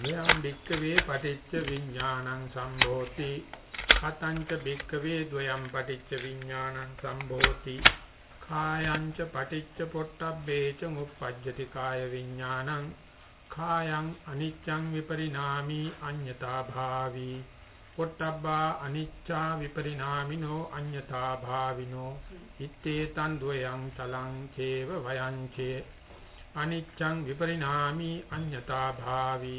යම් භික්කවේ පටිච්ච විඥානං සම්භෝති. කතංච භික්කවේ ද්වයම් පටිච්ච විඥානං සම්භෝති. කායංච පටිච්ච පොට්ටබ්බේච මුප්පජ්ජති කාය විඥානං. කායං අනිච්ඡං විපරිණාමි අඤ්ඤතා භාවි. පොට්ටබ්බා අනිච්චා විපරිණාමිනෝ අඤ්ඤතා භාවිනෝ. ඉත්තේතං ද්වයං තලං චේව වයං චේ. අනිච්ඡං විපරිණාමි අඤ්ඤතා භාවි.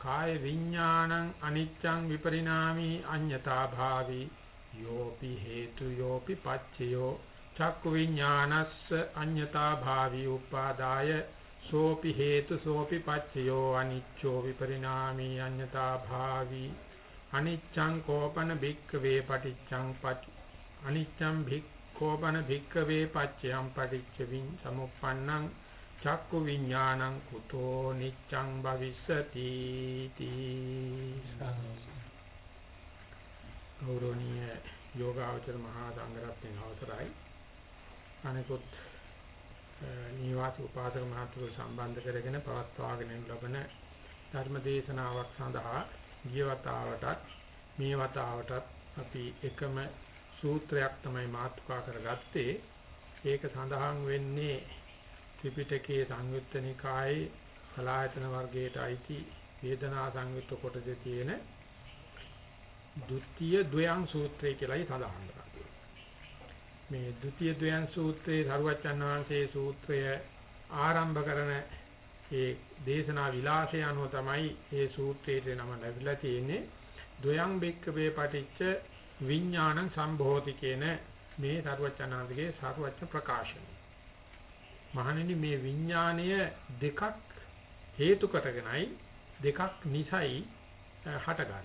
කාය විඥානං අනිච්ඡං විපරිණාමි අඤ්ඤතා භාවි යෝපි හේතු යෝපි පච්චයෝ චක්කු විඥානස්ස අඤ්ඤතා භාවි උපාදාය සෝපි හේතු සෝපි පච්චයෝ අනිච්චෝ විපරිණාමි අඤ්ඤතා භාවි අනිච්ඡං කෝපන භික්ඛවේ පටිච්ඡං පටි අනිච්ඡං භික්ඛෝපන භික්ඛවේ පච්චයං පටිච්ච වින් සමුප්පන්නං චක්කු විඥානං කුතෝ නිච්ඡං භවිස්සති තී ගෞරවනීය යෝගාවචර මහා සංඝරත්නයේ අවසරයි. අනිකුත් නිවාස උපාසක මහතුරු සම්බන්ධ කරගෙන පවත්වාගෙන ලබන ධර්ම දේශනාවක් සඳහා ජීවතාවටත් මේ වතාවටත් අපි එකම සූත්‍රයක් තමයි මාතෘකා කරගත්තේ. ඒක සඳහන් වෙන්නේ ත්‍රිපිටකයේ සංයුත්ත නිකායේ සලායතන වර්ගයට අයිති වේදනා සංයුත්ත කොටසේ තියෙන ဒုတိ ය ද්වයං සූත්‍රය කියලායි සඳහන් කරන්නේ. මේ ဒုတိ ය ද්වයං සූත්‍රයේ සරුවච්චන් වහන්සේ සූත්‍රය ආරම්භ කරන ඒ දේශනා විලාසය අනුව තමයි මේ සූත්‍රයේ නම ලැබිලා තියෙන්නේ. ද්වයං බෙක්කවේ පටිච්ච විඥානං සම්භෝති කියන මේ සරුවච්චන්හන්සේගේ සරුවච්ච ප්‍රකාශනය. මහණෙනි මේ විඥාණය දෙකක් හේතු කොටගෙනයි දෙකක් නිසයි හටගන්නේ.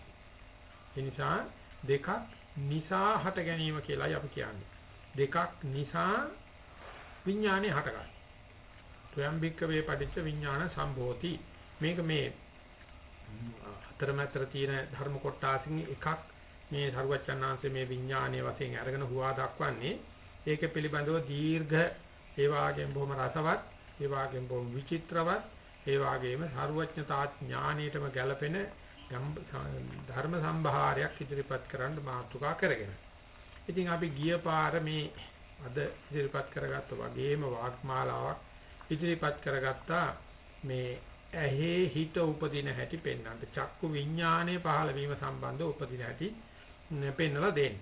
ඒ නිසා දෙකක් නිසා හට ගැනීම කියලායි අපි කියන්නේ. දෙකක් නිසා විඥාණය හටගන්නේ. ත්වයම්බික්ක වේ පටිච්ච විඥාන සම්භෝති. මේක මේ අතරමැතර තියෙන ධර්ම කොටාසින් එකක් මේ සරුවච්චන්හන්සේ මේ විඥානයේ වශයෙන් අරගෙන හුවා දක්වන්නේ ඒක පිළිබඳව දීර්ඝ ඒ වාගේම බොහොම රසවත්, ඒ වාගේම බොහොම විචිත්‍රවත්, ඒ වාගේම සර්වඥතා ඥාණයටම ගැළපෙන ධර්ම සම්භාරයක් ඉදිරිපත් කරන්න මාතෘකා කරගෙන. ඉතින් අපි ගිය පාර මේ අද ඉදිරිපත් කරගත්ත වගේම වාග්මාලාවක් ඉදිරිපත් කරගත්තා මේ ඇහි හිත උපදින හැටි පෙන්වන්න. චක්කු විඥානයේ පහළ වීම සම්බන්ධව උපදින හැටි පෙන්වලා දෙන්න.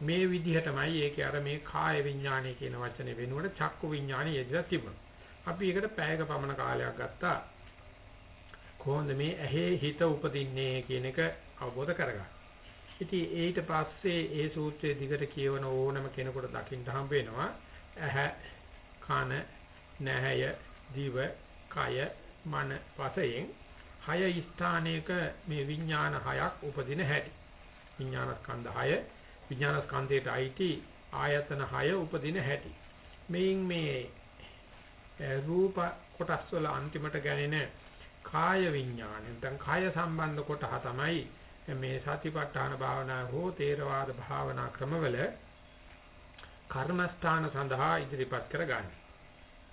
මේ විදිහටමයි ඒකේ අර මේ කාය විඥානය කියන වචනේ වෙනුවට චක්කු විඥානය යෙදලා තිබුණා. අපි ඒකට පැයක පමණ කාලයක් ගත්තා. කොහොමද මේ ඇහි හිත උපදින්නේ කියන එක අවබෝධ කරගන්න. ඉතින් ඊට පස්සේ ඒ සූත්‍රයේ දිගට කියවන ඕනම කෙනෙකුට දකින්න හම්බ වෙනවා ඇහැ කන නැහැය දිව කය මන වශයෙන් හය ස්ථානයක මේ විඥාන හයක් උපදින හැටි. විඥාන ස්කන්ධ හය විඥාන ස්කන්ධයට අයිති ආයතන 6 උපදින හැටි. මේන් මේ රූප කොටස් වල අන්තිමට ගැනෙන කාය විඥානය නැත්නම් කාය සම්බන්ධ කොටහ තමයි මේ සතිපට්ඨාන භාවනා හෝ තේරවාද භාවනා ක්‍රමවල කර්මස්ථාන සඳහා ඉදිරිපත් කරගන්නේ.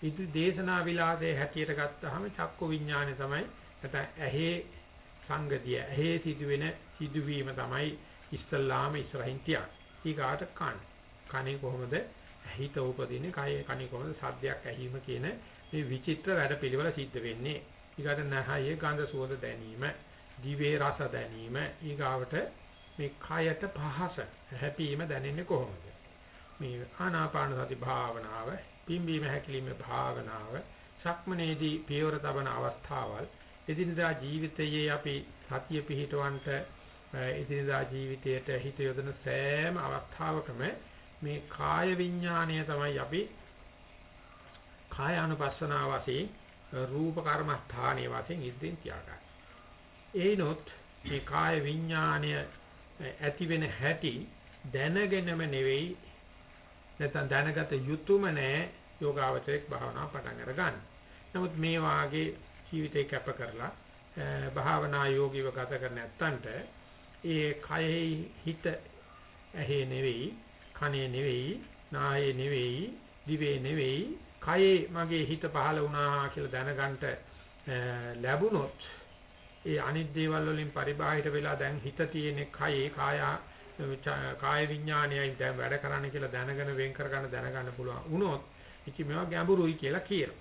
ඉදි දේශනා විලාසයේ හැටියට ගත්තාම චක්කු විඥානය තමයි නැත්නම් ඇහි සංගතිය ඇහි සිදුවෙන සිදුවීම තමයි ඉස්සල්ලාම ඉස්සරහින් තියන්න. ඊගාට කන. කනේ කොහොමද හිත උපදින්නේ? කය කනේ කොහොමද සද්දයක් ඇහිම කියන මේ විචිත්‍ර වැඩ පිළිවෙල සිද්ධ වෙන්නේ. ඊගාට නහයේ ගඳ සුවඳ දැනීම, දිවේ රස දැනීම, ඊගාවට මේ කයට පහස හැපීම දැනෙන්නේ කොහොමද? මේ ආනාපාන සති භාවනාව, පිම්බීම හැකිලිම භාවනාව, සක්මනේදී පියවර තබන අවස්ථාවල් එදිනදා ජීවිතයේ අපි සතිය පිහිටවන්ට ඉදිරියදා ජීවිතයට හිත යොදන සෑම අවස්ථාවකම මේ කාය විඥාණය තමයි අපි කාය අනුපස්සනාව වශයෙන් රූප කර්මස්ථානයේ වශයෙන් ඉදින් තියාගන්නේ. ඒනොත් මේ කාය විඥාණය ඇති වෙන හැටි දැනගෙනම නෙවෙයි නැත්නම් දැනගත යුතුයම නෑ යෝගාවචරයක් භාවනා පටන් අරගන්න. නමුත් මේ වාගේ ජීවිතේ කැප කරලා භාවනා යෝගීව ගත කර නැත්තන්ට ඒ කයෙහි හිත ඇහි නෙවෙයි කනේ නෙවෙයි නායේ නෙවෙයි දිවේ නෙවෙයි කයේ මගේ හිත පහළ වුණා කියලා දැනගන්න ලැබුණොත් ඒ අනිත් දේවල් වලින් පරිබාහිර වෙලා දැන් හිත තියෙන කයේ කාය කාය විඥානයයි දැන් වැඩ කරන්න කියලා දැනගෙන වෙන් කරගන්න දැනගන්න පුළුවන් වුණොත් ඉති මේවා ගැඹුරුයි කියලා කියනවා.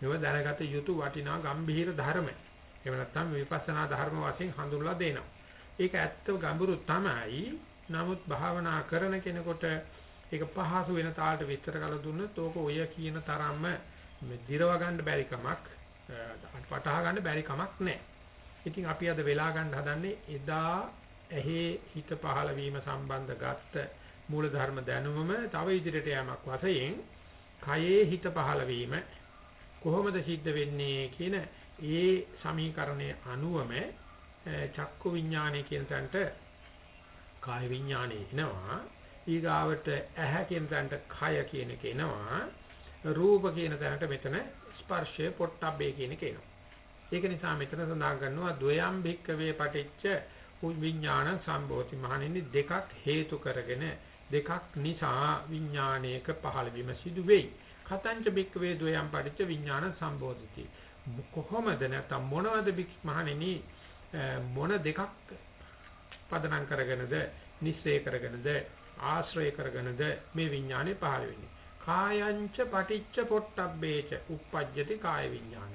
මේවා දැනගත යුතු වටිනා ගම්භීර ධර්ම. එහෙම නැත්නම් විපස්සනා ධර්ම වශයෙන් හඳුන්වලා දෙනවා. ඒක ඇත්ත ගැඹුරු තමයි. නමුත් භාවනා කරන කෙනෙකුට ඒක පහසු වෙන තාලට විස්තර කළ දුන්නොත් ඕක ඔය කියන තරම්ම දිරව ගන්න බැරි කමක් වටහා ගන්න බැරි කමක් නැහැ. ඉතින් අපි අද වෙලා ගන්න හදන්නේ එදා ඇහි හිත පහළ වීම සම්බන්ධ ගත්ත මූලධර්ම දැනුමම තව ඉදිරියට යamak වශයෙන් කයේ හිත පහළ වීම කොහොමද සිද්ධ වෙන්නේ කියන ඒ සමීකරණයේ අනුවම චක්කු විඥානය කියන තැනට කාය විඥානය එනවා ඊගාවට ඇහැ කියන තැනට කය කියන එක එනවා රූප කියන තැනට මෙතන ස්පර්ශය පොට්ටබ්බේ කියන එක එනවා ඒක නිසා මෙතන සඳහන් කරනවා ද්වයම් භික්කවේ පටිච්ච විඥාන සම්භෝති මහණෙනි දෙකක් හේතු කරගෙන දෙකක් නිසා විඥානයක පහළ වීම සිදු වෙයි. කතංච බික්කවේ ද්වයම් පටිච්ච විඥාන සම්බෝධිති. කොහොමද නැත්නම් මොනවද මහණෙනි මොන දෙකක් පදනම් කරගෙනද නිස්සය කරගෙනද ආශ්‍රය කරගෙනද මේ විඥානේ පහළ වෙන්නේ. කායංච පටිච්ච පොට්ටබ්බේච uppajjati කාය විඥාන.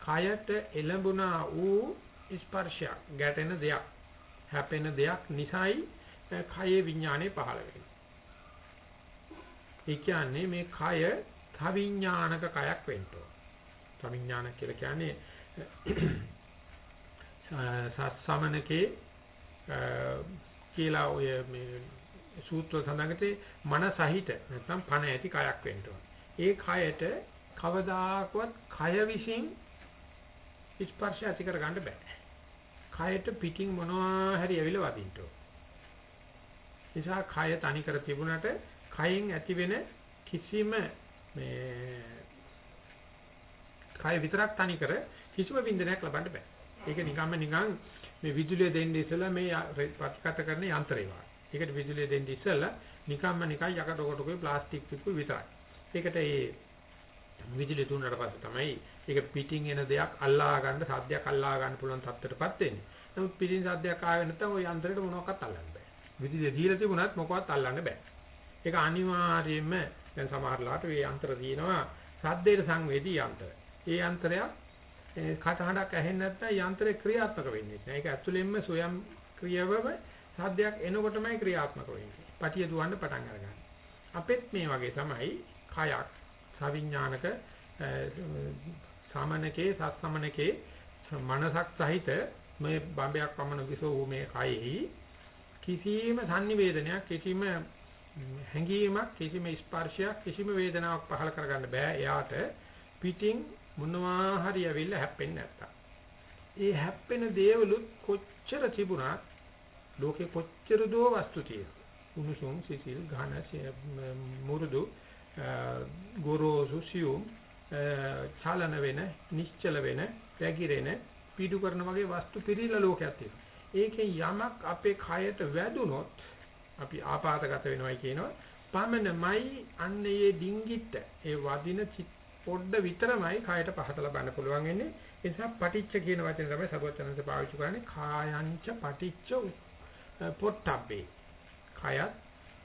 කයට එළඹුණා වූ ස්පර්ශයක් ගැටෙන දෙයක් හැපෙන දෙයක් නිසායි කයේ විඥානේ පහළ වෙන්නේ. ඒ කියන්නේ මේ කය තවිඥානක කයක් වෙන්න ඕන. තවිඥාන කියලා කියන්නේ සත්සමනකේ කියලා ඔය මේ සූත්‍ර සඳහන් මන සහිත නැත්නම් පණ ඇති කයක් වෙන්න ඕන. ඒ කයට කවදාකවත් කය විසින් ස්පර්ශ ඇති කර ගන්න බෑ. කයට පිටින් මොනවා හරි ඇවිල්ලා වදින්න ඕන. නිසා කය තනි කර තිබුණට කයෙන් ඇතිවෙන කිසිම මේ කය විතරක් තනි කර කිසිම බින්දනයක් ලබන්න බෑ. ඒක නිකම්ම නිකන් මේ විදුලිය දෙන්නේ ඉස්සෙල්ලා මේ ප්‍රතිගත කරන යන්ත්‍රය වගේ. ඒකට විදුලිය දෙන්නේ ඉස්සෙල්ලා නිකම්ම නිකන් යකඩ කොටකුයි ප්ලාස්ටික් පිටුයි විතරයි. ඒකට ඒ විදුලිය දුන්නාට පස්සේ තමයි ඒක පිටින් එන දෙයක් අල්ලා ගන්න සාධ්‍යයක් අල්ලා ගන්න පුළුවන් තත්ත්වයටපත් වෙන්නේ. නමුත් පිටින් සාධ්‍යයක් ආවේ නැත්නම් ওই යන්ත්‍රයට මොනවක්වත් අල්ලන්න බෑ. විදුලිය දීලා තිබුණත් මොකවත් අල්ලන්න බෑ. ඒක අනිවාර්යයෙන්ම දැන් සමහරලාට මේ යන්ත්‍ර තියෙනවා සද්දේට සංවේදී යන්ත්‍ර. ඒ යන්ත්‍රයක් කටහඬක් ඇහෙන්නේ නැත්නම් යන්ත්‍රේ ක්‍රියාත්මක වෙන්නේ නැහැ. ඒක ඇතුළෙන්ම සොයම් ක්‍රියාවම සාධ්‍යයක් එනකොටමයි ක්‍රියාත්මක වෙන්නේ. පටිය දුවන්න පටන් අරගන්න. අපෙත් මේ වගේ තමයි කයක් සවිඥානික සාමනකේ සත්සමනකේ මනසක් සහිත මේ බම්බයක් පමණ විසෝ මේ කයෙහි කිසිම sannivedanayak කිසිම හැඟීමක් කිසිම ස්පර්ශයක් කිසිම වේදනාවක් පහළ කරගන්න බෑ එයාට පිටින් මොනවා හරි ඇවිල්ලා හැප්පෙන්නේ නැත්තම්. ඒ හැප්පෙන දේවලුත් කොච්චර තිබුණත් ලෝකේ කොච්චර දෝ වස්තු තියෙනවා. උණුසුම් සිසිල් ඝන මුරුදු ගොරෝසු සියුම් චලන වෙන නිශ්චල වෙන පැගිරෙන පීඩු කරන වගේ වස්තු පිළිලා ලෝකයක් තියෙනවා. ඒකෙන් යමක් අපේ කයට වැදුනොත් අපි ආපాతගත වෙනවයි කියනවා. පමණමයි අන්න ඒ ඩිංගිට ඒ වදින පොඩ්ඩ විතරමයි කයට පහත ලබන්න පුළුවන් වෙන්නේ. ඒ නිසා පටිච්ච කියන වචනේ තමයි සබෝචනන්ත පාවිච්චි කරන්නේ. කායංච පටිච්ච පොට්ටබ්බේ. කයත්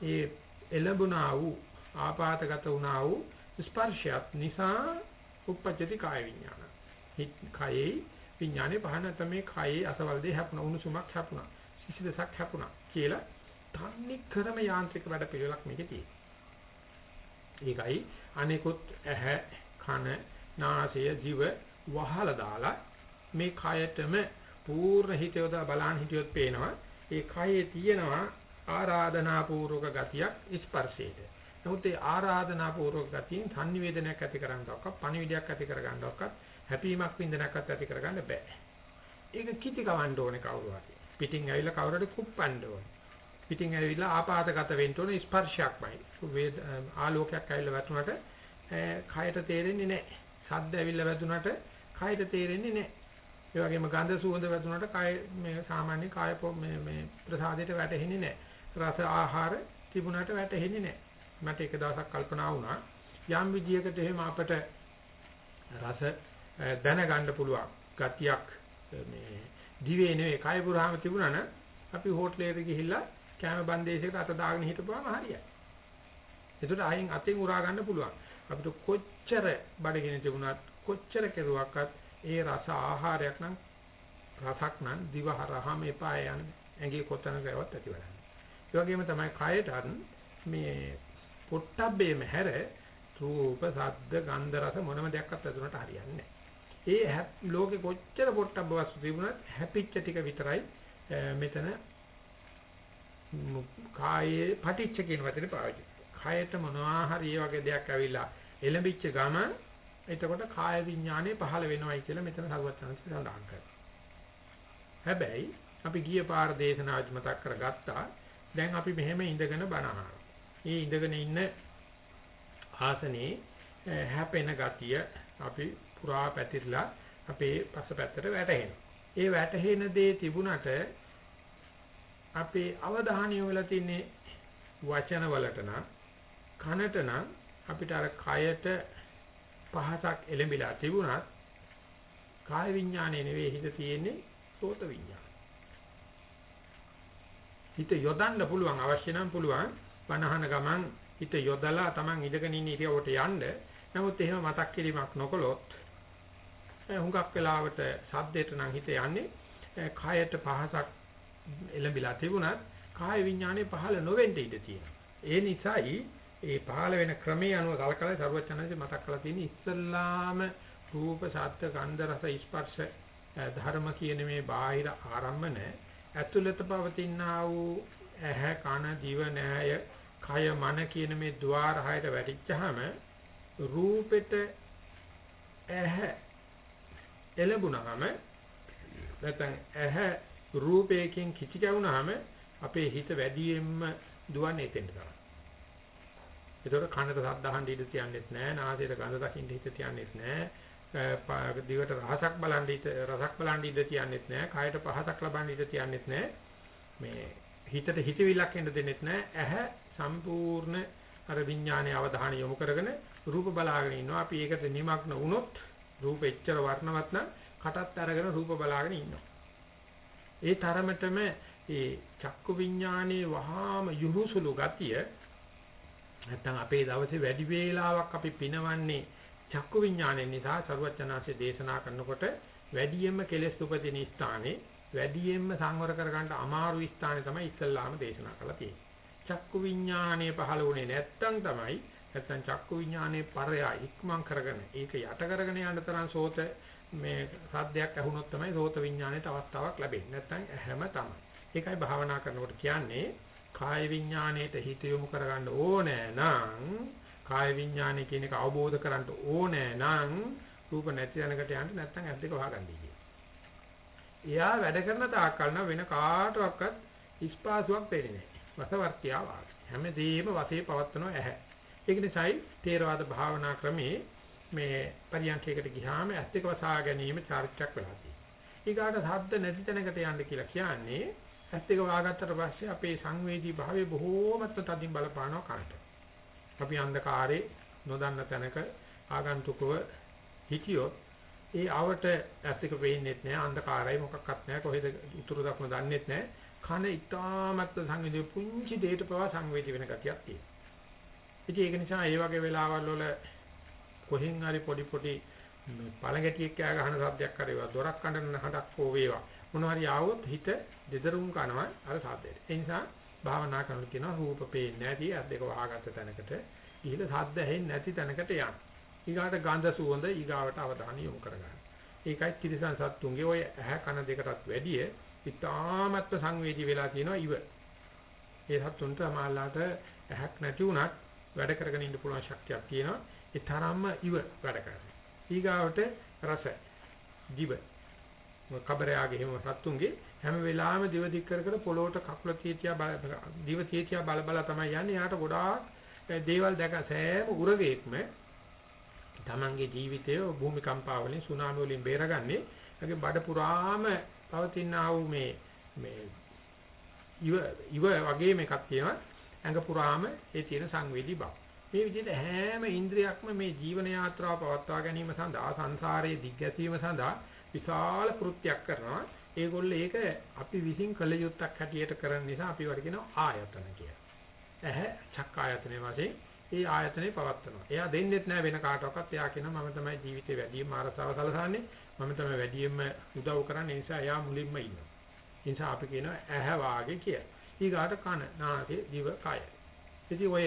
ඒ එළඹුණා වූ ආපాతගත වුණා වූ ස්පර්ශයත් නිසා උපපජ්ජති කාය විඥාන. හිත කයේ විඥානේ පහන තමයි කයේ අසවල දෙය හැපුණා උණුසුමක් හැපුණා. සිසිලසක් හැපුණා කියලා තන්නේ ක්‍රම යාන්ත්‍රික වැඩ පිළිවෙලක් මේකේ තියෙනවා. ඒකයි අනිකුත් ඇහැ කන නාසය දිව වහලා දාලා මේ කයටම පූර්ණ හිත යොදා බලන් හිටියොත් පේනවා ඒ කයේ තියෙනවා ආරාධනා පූර්වක ගතියක් ස්පර්ශයට. නමුත් ඒ ආරාධනා පූර්වක ගතියෙන් සංනිවේදනයක් ඇති කරගන්නවක්, පණිවිඩයක් ඇති කරගන්නවක්, හැපීමක් වින්දනයක්වත් ඇති කරගන්න බෑ. ඒක කිති කවන්න ඕනේ කවුරු හරි. පිටින් ඇවිල්ලා කවුරුහරි කුප්පන්න ඕනේ. පිටින් ඇවිල්ලා ආපాతගත වෙන්න ඕනේ ස්පර්ශයක්මයි. වේද ආලෝකයක් ඇවිල්ලා වැටුණාට කයට තේරෙන්නේ නැහැ. ශබ්ද ඇවිල්ලා වැදුනට කයට තේරෙන්නේ නැහැ. ඒ වගේම ගන්ධ සුවඳ වැදුනට කය මේ සාමාන්‍ය කාය මේ මේ ප්‍රසාදයට වැටෙන්නේ නැහැ. රස ආහාර තිබුණාට වැටෙන්නේ නැහැ. මට එක දවසක් කල්පනා වුණා යම් විදියකට එහෙම අපට රස දැනගන්න පුළුවන් ගතියක් මේ දිවේ නෙවෙයි කය පුරාම තිබුණා නම් අපි හෝටලෙට ගිහිල්ලා කැම බන්දේශයකට අත දාගෙන හිටපුවාම හරියයි. ඒකට ආයෙන් අතෙන් උරා ගන්න පුළුවන්. අපිට කොච්චර බඩගිනි තිබුණත් කොච්චර කෙරුවක්වත් ඒ රස ආහාරයක් නම් රසක් නම් දිවහරහම එපා යන ඇඟේ කොතනකවත් ඇතිවන්නේ. ඒ වගේම තමයි කයටත් මේ පොට්ටබ්බේම හැර රූප, ශබ්ද, ගන්ධ, රස මොනම දෙයක්වත් ඇතුළට හරියන්නේ නැහැ. ඒ ලෝකෙ කොච්චර පොට්ටබ්බ වස්තු තිබුණත් හැපිච්ච ටික විතරයි මෙතන කායේ පටිච්ච කියන වචනේ පාවිච්චි කයට මොනවා හරි ඒ වගේ දෙයක් ඇවිල්ලා එළඹිච්ච ගම එතකොට කාය විඥානේ පහළ වෙනවයි කියලා මෙතන සරුවචනන්සේ සඳහන් කරනවා. හැබැයි අපි ගිය පාර දේශනාවදි මතක් කරගත්තා. දැන් අපි මෙහෙම ඉඳගෙන බණ මේ ඉඳගෙන ඉන්න ආසනේ හැපෙන ගතිය අපි පුරා පැතිරලා අපේ පසපැත්තට වැටෙනවා. ඒ වැටෙන දේ තිබුණට අපේ අවධානය යොමු තින්නේ වචන වලට නම් කනට නම් අපිට අර කයට පහසක් එළඹිලා තිබුණත් කාය විඥානයේ නෙවෙයි හිත තියෙන්නේ සෝත විඥාන. හිත යොදන්න පුළුවන් අවශ්‍ය නම් පුළුවන් වනහන ගමන් හිත යොදලා Taman ඉඳගෙන ඉන්න ඉරියවට යන්න. නමුත් එහෙම මතක් කිරීමක් නොකළොත් හුඟක් වෙලාවට සද්දයට නම් හිත යන්නේ කයට පහසක් එළඹිලා තිබුණත් කාය විඥානේ පහළ නොවෙන්න ඉඩ තියෙනවා. ඒ නිසායි ඒ පහළ වෙන ක්‍රමයේ අනුව කලකලා සරුවචනන්සේ මතක් කරලා තියෙන ඉස්සල්ලාම රූප, ශබ්ද, ගන්ධ, රස, ස්පර්ශ ධර්ම කියන මේ බාහිර ආරම්මන ඇතුළත පවතිනා වූ ඇහැ, කන, දිව, නෑය, කය, මන කියන මේ ద్వාර හයට වැටිච්චාම රූපෙට ඇහැ එළඹුණාම නැත්නම් ඇහැ රූපයකින් කිචි කැවුනහම අපේ හිත වැඩියෙන්ම දුවන්නේ එතෙන්ට තමයි. ඒතකොට කනට ශබ්ද අහන්න ඉඩ තියන්නෙත් නැහැ, නාසයට ගඳ දකින්න හිත තියන්නෙත් නැහැ, දිවට රසක් බලන්න ඉඩ රසක් බලන්න ඉඩ තියන්නෙත් නැහැ, කයට පහසක් ලබන්න ඉඩ තියන්නෙත් නැහැ. මේ හිතට හිතවිල්ලක් එන්න දෙන්නෙත් නැහැ. ඇහැ සම්පූර්ණ අර විඥානයේ අවධානය යොමු කරගෙන රූප බලාගෙන ඉන්නවා. අපි ඒකට නිමග්න වුණොත් රූප එච්චර වර්ණවත් නම් කටත් අරගෙන රූප බලාගෙන ඉන්නවා. ඒ තරමටම ඒ චක්කු විඥානයේ වහාම යහුසුළු ගතිය නැත්තම් අපේ දවසේ වැඩි වේලාවක් අපි පිනවන්නේ චක්කු විඥානය නිසා සරුවචනාංශයේ දේශනා කරනකොට වැඩියෙන්ම කෙලෙස් උපදින ස්ථානේ වැඩියෙන්ම සංවර කරගන්න අමාරු ස්ථානේ තමයි ඉස්සල්ලාම දේශනා කරලා තියෙන්නේ. චක්කු විඥානය පහළ වුණේ නැත්තම් තමයි නැත්තම් චක්කු විඥානයේ පරයා ඉක්මන් කරගෙන ඒක යට කරගෙන යන තරම් සෝත මේ සද්දයක් ඇහුනොත් තමයි සෝත විඥානයට අවස්ථාවක් ලැබෙන්නේ. නැත්තම් ඇහැම තමයි. ඒකයි භාවනා කරනකොට කියන්නේ කාය විඥාණයට හිත යොමු කරගන්න ඕනේ නම් කාය විඥානය කියන එක අවබෝධ කරගන්න ඕනේ නම් රූප නැති තැනකට යන්න නැත්නම් ඇස් දෙක වහගන්නයි කියන්නේ. එයා වැඩ කරන තාක්කල් නම් වෙන කාටවත් ඉස්පාසුවක් දෙන්නේ නැහැ. වසවර්තියා වාගේ. හැමදේම වශයෙන් පවත්වනවා ඇහැ. ඒක නිසායි තේරවාද භාවනා ක්‍රමේ මේ පරියන්කයකට ගියාම ඇස් දෙක වසා ගැනීම චාරිත්‍රාක් වෙලා තියෙනවා. ඊගාට ශබ්ද නැති තැනකට යන්න කියලා කියන්නේ ඇස් දෙක වහගත්තට පස්සේ අපේ සංවේදී භාවය බොහෝමත්ම තදින් බලපානවා කනට. අපි අන්ධකාරේ නොදන්න තැනක ආගන්තුකව හිටියොත් ඒ ආවට ඇස් දෙක පේන්නේත් නැහැ අන්ධකාරයි මොකක්වත් නැහැ කොහෙද උතුරු දකුණ දන්නේත් නැහැ කන ඉතාමත් සංවේදී පුංචි දෙයකට පවා සංවේදී වෙන ගතියක් තියෙනවා. ඉතින් ඒක නිසා ඒ වගේ වෙලාවල් වල කොහෙන් හරි පොඩි පොඩි පළඟැටියෙක් කෑ ගහන શબ્දයක් හරි වේවා දොරක් කඩන හඩක් හෝ වේවා මොනවා හරි ආවොත් හිත දෙදරුම් කරනවා අර සාද්දයට. ඒ නිසා භාවනා කරනකොට කියනවා රූප පේන්නේ නැති අත් දෙක වහගත්ත තැනකට ගිහිල්ලා සද්ද ඇහෙන්නේ නැති තැනකට යන්න. ඊගාට ගන්ධ සුවඳ ඊගාවට අවධානය යොමු කරගන්න. ඒකයි තිරිසන් සත්තුන්ගේ ওই ඇහැ කන දෙකටත් වැඩිය ඉතාමත්ව සංවේදී වෙලා තියෙනවා ඉව. ඒ සත්තුන්ට සමාල්ලාට ඇහක් නැති වුණත් වැඩ කරගෙන ඉන්න පුළුවන් ශක්තියක් තියෙනවා. ඒ තරම්ම ඉව වැඩ කරනවා. ඊගාවට රස දිව කබරයාගේ එහෙම සත්තුන්ගේ හැම වෙලාවෙම දිව දික් කර කර පොළොවට කකුල තියතියා දිව තියතියා බල බල තමයි යන්නේ. යාට ගොඩාක් දේවල් දැක සෑම උරගේක්ම තමන්ගේ ජීවිතය භූමිකම්පා වලින් සුනාමි වලින් බේරගන්නේ ඒගේ බඩ පුරාම පවතින ආ වූ මේ මේ ඉව ඉව වගේ මේකක් තියෙනවා ඇඟ පුරාම ඒ තියෙන සංවේදී බව. මේ විදිහට හැම ඉන්ද්‍රියක්ම මේ ජීවන යාත්‍රාව පවත්වා ගැනීම සඳහා සංසාරයේ දිග්ගැසීම සඳහා විශාල කෘත්‍යයක් කරනවා. ඒගොල්ලෝ ඒක අපි විසින් කළ යුත්තක් හැටියට කරන නිසා අපි වට කියනවා ආයතන කියලා. ඇහැ චක්ක ආයතනයේ වශයෙන් ඒ ආයතනේ පවත්නවා. එයා දෙන්නෙත් නෑ වෙන කාටවත්. එයා කියනවා මම තමයි ජීවිතේ වැඩිම අරසව සලසන්නේ. මම තමයි වැඩිම උදව් කරන්නේ. ඒ නිසා එයා මුලින්ම ඉන්නවා. ඒ නිසා අපි කියනවා ඇහැ වාගේ කියලා. ඊගාට කන, නාසය, දිව, කය. ඉතින් ඔය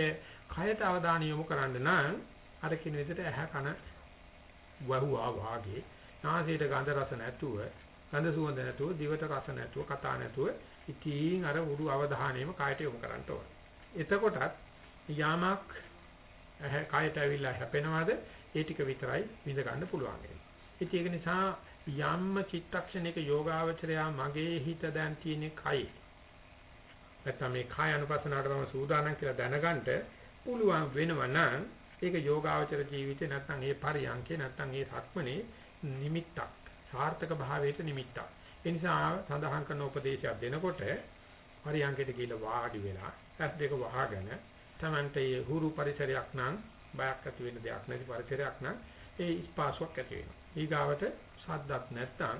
කයට අවධානය යොමු කරන්න නම් අර කින විදිහට ඇහැ කන වහුවා වාගේ නාසයට ගඳ රස නැතුව ගඳ සුවඳ නැතුව දිවට රස නැතුව කතා නැතුව ඉතින් අර උරු අවධානයම කායට යොමු කරන්න ඕන. එතකොටත් යාමක් ඇහැ කායට ඇවිල්ලා හැපෙනවද ඒ ටික විතරයි විඳ ගන්න පුළුවන් වෙන්නේ. ඒක නිසා යම්ම චිත්තක්ෂණයක යෝගාවචරයා මගේ හිත දැන් තියෙන්නේ කයි. නැත්නම් මේ කාය අනුපස්සනාවට මම සූදානම් කියලා දැනගන්න පුළුවන් වෙනවා නම් ඒක යෝගාවචර ජීවිතේ නැත්නම් ඒ පරියන්කේ නැත්නම් ඒ සක්මනේ නිමිත්තක් සාර්ථක භාවයට නිමිත්තක් ඒ නිසා සඳහන් කරන උපදේශයක් දෙනකොට පරියන්කේට කියලා වාඩි වෙලා ඇස් දෙක වහගෙන තමන්ට ඒ හුරු පරිසරයක් නම් බයක් ඇති වෙන දෙයක් නැති පරිසරයක් නම් ඒ ස්පාසුවක් ඇති වෙනවා ඊගාවට සද්දක් නැත්නම්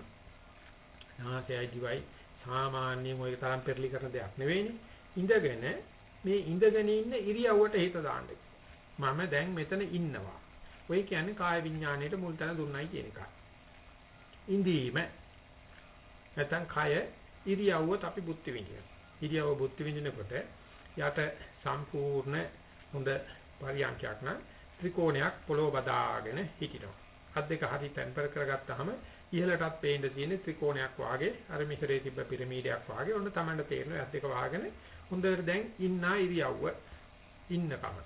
නාසයයි දිවයි සාමාන්‍යයෙන් ඔය තරම් පෙරලි කරන දෙයක් නෙවෙයිනේ ඉඳගෙන මේ ඉඳගෙන ඉන්න ඉරියව්වට හිත දාන්න මම දැන් මෙතන ඉන්නවා. ඔය කියන්නේ කාය විඥාණයට මුල් තැන දුන්නයි කියන එකයි. ඉඳීම නැත්නම් කය ඉරියව්වත් අපි බුද්ධ විඳිනවා. ඉරියව්ව බුද්ධ විඳිනකොට යට සම්පූර්ණ හොඳ පරියන්කයක් නම් ත්‍රිකෝණයක් පොළොව බදාගෙන හිටිනවා. අත් දෙක හරි තැන්පර කරගත්තාම ඉහළටත් පේන්න තියෙන ත්‍රිකෝණයක් වාගේ අර මිසරේ තිබ්බ පිරමීඩයක් වාගේ ඔන්න Tamanට තේරෙනවා අත් දෙක වහගෙන හොඳට දැන් ඉන්නා ඉරියව්ව ඉන්නකම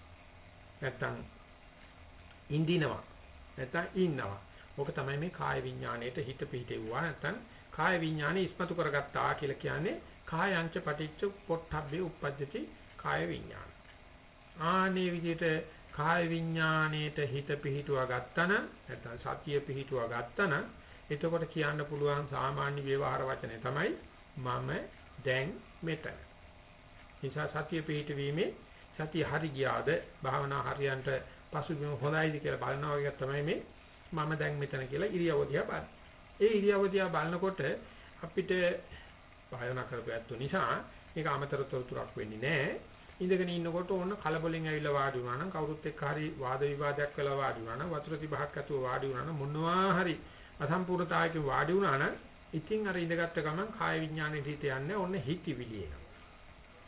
නැත්තම් ඉඳිනවා නැත්තම් ඉන්නවා ඕක තමයි මේ කාය විඥාණයට හිත පිහිටෙවුවා. නැත්තම් කාය විඥානෙ ඉස්මතු කරගත්තා කියලා කියන්නේ කායංච පටිච්ච පොට්ටබ්බේ උප්පජ්ජති කාය විඥාන. ආනේ විදිහට කාය විඥාණයට හිත පිහිටුවා ගත්තනම් නැත්තම් සතිය පිහිටුවා ගත්තනම් එතකොට කියන්න පුළුවන් සාමාන්‍ය ව්‍යවහාර වචනේ තමයි මම දැන් මෙතන. නිසා සතිය පිහිටවීමේ සතිය හරි ගියාද භාවනා හරියන්ට පසුබිම හොඳයිද කියලා බලනවා වගේ තමයි මේ මම දැන් මෙතන කියලා ඉරියව්ව දිහා බලන්නේ. ඒ ඉරියව්ව දිහා බලනකොට අපිට භාවනා කරපැත්තු නිසා මේක අමතර තොරතුරක් වෙන්නේ නැහැ. ඉඳගෙන ඉන්නකොට ඕන කලබලෙන් ඇවිල්ලා වාඩි වුණා නම් කවුරුත් එක්ක හරි වාද විවාදයක් කළා වාඩි වුණා නම් වතුර තිබහක් ඇතුව වාඩි වුණා නම් මොනවා හරි අසම්පූර්ණතාවයක වාඩි වුණා නම් ඉතින් අර ඉඳගත්ත ගමන් කාය විඥානෙ හිත යන්නේ ඔන්න හිතවිලි එනවා.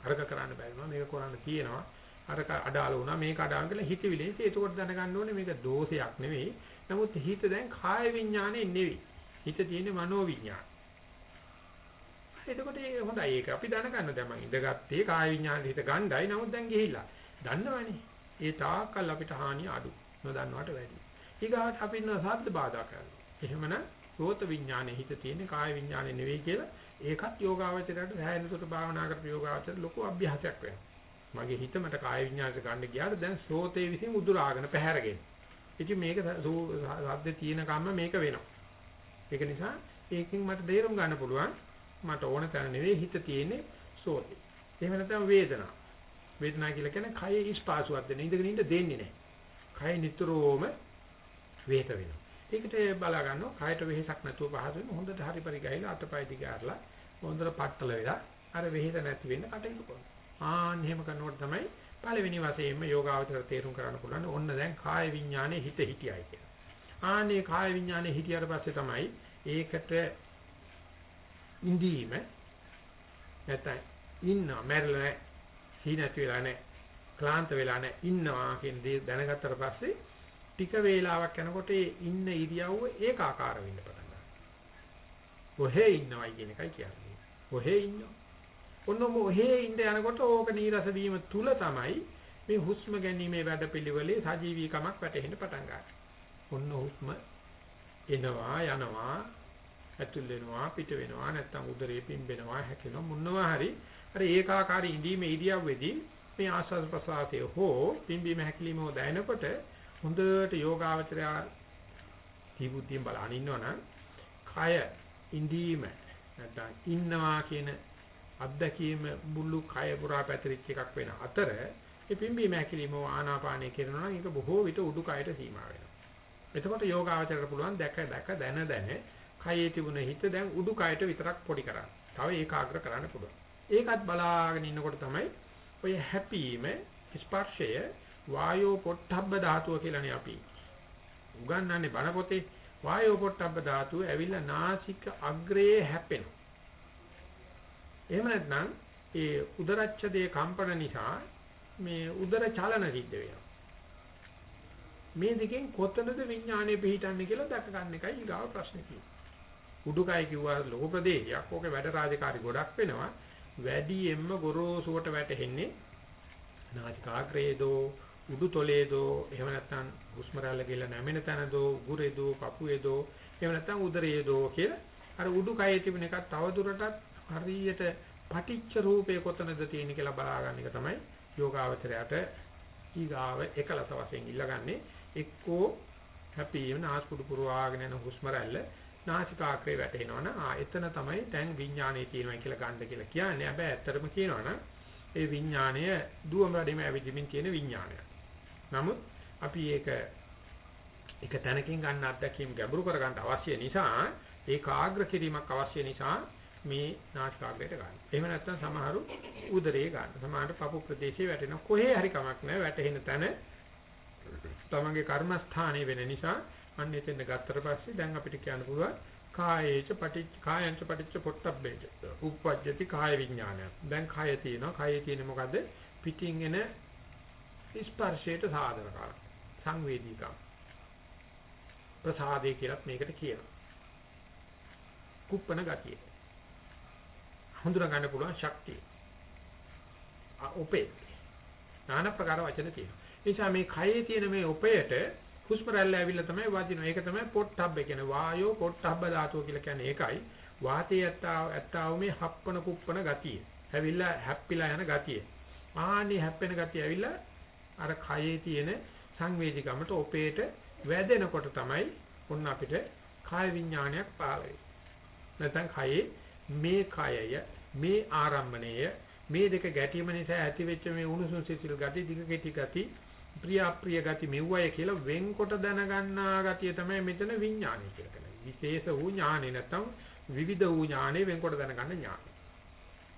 අරක කරන්න බැරිනවා මේක කරන්න තියෙනවා අරක අඩාල වුණා මේක අඩාල කියලා හිතවිලි. ඉතින් ඒකෝට දැනගන්න ඕනේ මේක දෝෂයක් නෙවෙයි. නමුත් හිත දැන් කාය විඥානේ නෙවෙයි. හිත තියෙන්නේ මනෝ විඥාන. එතකොට ඒක හොඳයි. ඒක අපි දැනගන්න දැන් මම ඉඳගත්තේ කාය විඥානේ හිත ගණ්ඩායි. නමුත් දැන් ගිහිල්ලා දන්නවනේ. ඒ තාක්කල් අපිට හානිය අඩු. නොදන්නවට වැඩි. ඊගාට අපි නෝ සද්ද බාධා කරනවා. එහෙමනම් සෝත විඥානේ හිත තියෙන්නේ කාය විඥානේ නෙවෙයි කියලා ඒකත් යෝගාවචරයට සෑහෙනසොට භාවනා කරපු යෝගාවචර ලොකු අභ්‍යාසයක් වෙනවා. මගේ හිත මට කාය විඤ්ඤාණයට ගන්න ගියාට දැන් සෝතේ විසින් උදුරාගෙන පැහැරගෙන. ඉතින් මේක සද්ද තියෙන කම්ම මේක වෙනවා. ඒක නිසා ඒකෙන් මට තේරුම් ගන්න පුළුවන් මට ඕන තැන නෙවෙයි හිත තියෙන්නේ සෝතේ. එහෙම නැත්නම් වේදනාව. වේදනාව කියලා කියන්නේ කයේ ස්පාසුවක් දෙන. ඉඳගෙන ඉන්න දෙන්නේ නැහැ. කය නිතරම වේත වෙනවා. ඒකට බලා ගන්නවා කයට වෙහෙසක් නැතුව පහසු වෙන හොඳට හරි පරිගහලා අතපය දිග අරලා හොඳට පట్టල වෙලා අර වෙහෙස නැති වෙන්න කටයුතු කරනවා. ආන් එහෙම කරනකොට තමයි පළවෙනි වශයෙන්ම යෝගාවචර තේරුම් කරන්න පුළුවන්. ඔන්න දැන් කාය විඥානේ හිත හිටියයි කියලා. ආනේ කාය විඥානේ හිටියට පස්සේ තමයි ඒකට ඉඳීම නැත්නම් ඉන්න මැරෙලා නැහැ. සීනත් වෙලා නැහැ. ක්ලාන්ත වෙලා නැහැ. ඉන්නවා කියන දේ දැනගත්තට පස්සේ ටික වේලාවක් යනකොට ඒ ඉන්න ඉරියව්ව ඒකාකාර වෙන්න පටන් ගන්නවා. කොහේ ඉන්නවයි කියන එකයි කියන්නේ. කොහේ ඉන්නව? ඔන්නම ඔහේ ඉඳ යනකොට ඕක නීරස වීම තුල තමයි මේ හුස්ම ගැනීමේ වැඩපිළිවෙලේ සජීවීකමක් වැටෙන්න පටන් ගන්නවා. ඔන්න හුස්ම එනවා යනවා ඇතුල් වෙනවා පිට වෙනවා නැත්තම් උදරේ පිම්බෙනවා හැකෙනවා මොනවා හරි අර ඒකාකාරී ඉඳීමේ ඉරියව්වේදී මේ ආස්වාද ප්‍රසආතය හෝ පිම්බීම හැකිලිම හෝ දැනෙනකොට හොඳට යෝගාවචරය තීබුද්ධියෙන් බලන ඉන්නවනම් කය ඉඳීම නැත්නම් ඉන්නවා කියන අත්දැකීම මුළු කය පුරා පැතිරිච්ච එකක් වෙන අතර ඒ පිම්බීම හැකිලිම ආනාපානය කරනවා නම් ඒක බොහෝ විට උඩුකයට සීමා වෙනවා. එතකොට යෝගාවචරයට පුළුවන් දැක දැක දැන දැන කයේ තිබුණ හිත දැන් උඩුකයට විතරක් පොඩි කරන්න. තව ඒකාග්‍ර කරන්න පුළුවන්. ඒකත් බලාගෙන ඉන්නකොට තමයි ඔය හැපීම ස්පර්ශය වායෝ පොට්ටබ්බ ධාතුව කියලානේ අපි උගන්වන්නේ බණ පොතේ වායෝ පොට්ටබ්බ ධාතුව ඇවිල්ලා නාසික අග්‍රයේ හැපෙනවා. එහෙම නැත්නම් ඒ උදරච්ඡදයේ කම්පන නිසා මේ උදර චලන සිද්ධ වෙනවා. මේ දෙකෙන් කොතනද විඥානය පිහිටන්නේ කියලා දැක ගන්න එකයි ඊගාව ප්‍රශ්නේ තියෙන්නේ. උඩුකය කිව්වා ලෝක ප්‍රදේශයක්. ඕකේ වැඩ රාජකාරි ගොඩක් වෙනවා. වැඩියෙන්ම ගොරෝසුවට වැටෙන්නේ නාසිකාග්‍රේදෝ උඩු තොලේදෝ එහෙම නැත්නම් හුස්ම රැල්ල කියලා නැමෙන තැනදෝ උගුරේදෝ කපුවේදෝ එහෙම නැත්නම් උදරයේදෝ කියලා අර උඩුකයේ තිබෙන එකක් තව දුරටත් හරියට පටිච්ච රූපේ කොතනද තියෙන්නේ කියලා බලා ගන්න එක තමයි යෝගාවචරයට ඊගාව එකලස වශයෙන් ඉල්ලගන්නේ එක්කෝ හැපීම නාස්පුඩු පුරවාගෙන යන හුස්ම රැල්ල නාසිකාග්‍රේ වැටෙනවනම් ආ එතන තමයි දැන් විඥානයේ තියෙනවා කියලා ගන්න කියලා කියන්නේ. හැබැයි ඇත්තටම කියනවනම් ඒ විඥාණය දුවම රැඩෙම ඇවිදින්මින් තියෙන විඥානයක්. නමුත් අපි ඒක එක තැනකින් ගන්න අත්දැකීම් ගැඹුරු කරගන්න අවශ්‍ය නිසා ඒකාග්‍ර කිරීමක් අවශ්‍ය නිසා මේ නාසිකාග්‍රයට ගන්න. එහෙම නැත්නම් සමහරු උදරයේ ගන්න. සමහරට පපු ප්‍රදේශයේ වැටෙන කොහේ හරි කමක් නැහැ වැටෙන තැන තමන්ගේ කර්මස්ථානයේ වෙන නිසා අන්න එතෙන් ගත්තට පස්සේ දැන් අපිට කියන්න පුළුවන් කායේච පටිච්ච කායංච පටිච්ච පොට්ටබ්බේච උප්පජ්ජති කාය විඥානය. දැන් කාය තියෙනවා. කායේ තියෙන්නේ මොකද්ද? පිටින් එන ස්පර්ශයට සාධන කරන සංවේදීකම්. ප්‍රසාදේ කියලත් මේකට කියනවා. කුප්පන ගතිය. හඳුනා ගන්න පුළුවන් ශක්තිය. ඔපේ. নানা ප්‍රකාර වචන තියෙනවා. ඒ නිසා මේ කයේ තියෙන මේ ඔපයට හුස්ම රැල්ල ඇවිල්ලා තමයි වදිනවා. ඒක තමයි පොට්ටබ්බ කියන්නේ. වායෝ පොට්ටබ්බ ධාතුව කියලා කියන්නේ ඒකයි. වාතයේ ඇත්තා ඇත්තාව මේ හප්පන කුප්පන ගතිය. ඇවිල්ලා හැප්පිලා යන ගතිය. ආන්නේ හැප්පෙන ගතිය ඇවිල්ලා අර කයේ තියෙන සංවේදීකමට ඔපේට වැදෙනකොට තමයි ඔන්න අපිට කාය විඥානයක් පහළ වෙන්නේ. නැත්නම් කයේ මේ කයය මේ ආරම්භණය මේ දෙක ගැටීම නිසා ඇතිවෙච්ච මේ උණුසුම් සිසිල් ගති දිග කෙටි ගති ප්‍රිය අප්‍රිය ගති මෙව්වය කියලා වෙන්කොට දැනගන්නා ගතිය තමයි මෙතන විඥානය කියලා කියන්නේ. විශේෂ වූ ඥානෙ නැත්නම් විවිධ වූ ඥානෙ වෙන්කොට දැනගන්න ඥානෙ.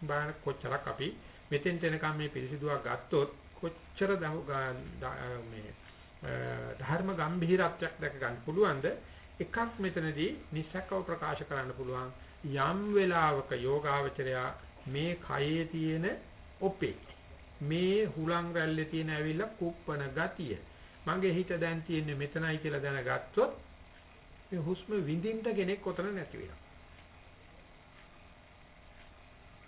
බාන කොච්චරක් අපි මෙතෙන් තැනකම් මේ පිරිසිදුවක් ගත්තොත් කොච්චර මේ ධර්ම ගැඹිරත්වයක් දැක ගන්න පුළුවන්ද? එකක් මෙතනදී නිස්සක්කව ප්‍රකාශ කරන්න පුළුවන් යම් වෙලාවක යෝගාවචරයා මේ කයේ තියෙන ඔපේ මේ හුලං රැල්ලේ තියෙන ඇවිල්ලා කුප්පන ගතිය. මගේ හිත දැන් තියෙන්නේ මෙතනයි කියලා දැනගත්තොත් මේ හුස්ම විඳින්න කෙනෙක් කොතන නැති වෙනවා.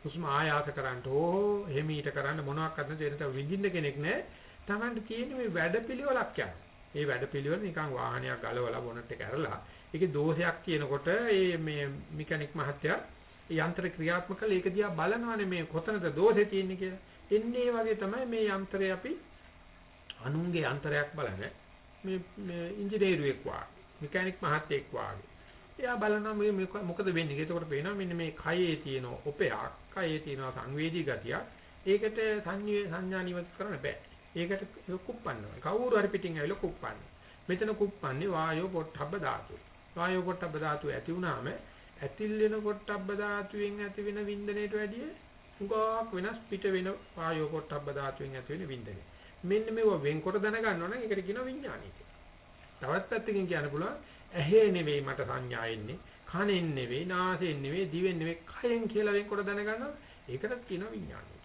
හුස්ම ආයාස කරන්න ඕ එහෙමීට කරන්න මොනවාක්වත් නැති වෙනත විඳින්න කෙනෙක් නැහැ Tamanට තියෙන්නේ මේ වැඩපිළිවෙලක් යන ඒ වැඩපිළිවෙල නිකන් වාහනයක් ගලවලා බොනට් එක ඇරලා ඒකේ දෝෂයක් කියනකොට ඒ මේ මෙකැනික් මහත්තයා යන්ත්‍ර ක්‍රියාත්මක කළ. ඒක දිහා බලනවානේ මේ කොතනද දෝෂේ තියෙන්නේ කියලා. එන්නේ වගේ තමයි මේ යන්ත්‍රය අපි අනුන්ගේ යන්ත්‍රයක් බලන මේ මේ ඉංජිනේරුවෙක් වාගේ මෙකැනික් මහත්තයෙක් වාගේ. එයා බලනවා මේ මොකද වෙන්නේ ඒකට පේනවා මෙන්න මේ කයේ තියෙන ඔපයක් කයේ තියෙන සංවේදී ගතිය ඒකට සංඥා නිවත් කරන්න බෑ. ඒකට කුප්පන්නවා කවුරු හරි පිටින් ඇවිල්ලා කුප්පන්නේ මෙතන කුප්පන්නේ වායෝ පොට්ටබ්බ ධාතුව වායෝ පොට්ටබ්බ ධාතුව ඇති වුණාම ඇතිල් වෙන පොට්ටබ්බ ධාතුවෙන් ඇති වෙන වින්දනයට වැඩිය උගාවක් වෙනස් පිට වෙන වායෝ පොට්ටබ්බ ධාතුවෙන් ඇති වෙන වින්දනය. මෙන්න මේව වෙන්කොට දැනගන්න ඕන නම් ඒකට කියනවා විඥානය කියලා. තවත් පැත්තකින් කියන්න පුළුවන් ඇහි නෙවෙයි මට සංඥා එන්නේ, කනෙන් නෙවෙයි, නාසයෙන් නෙවෙයි, දිවෙන් නෙවෙයි, කයෙන් කියලා වෙන්කොට දැනගන්නවා. ඒකටත් කියනවා විඥානය කියලා.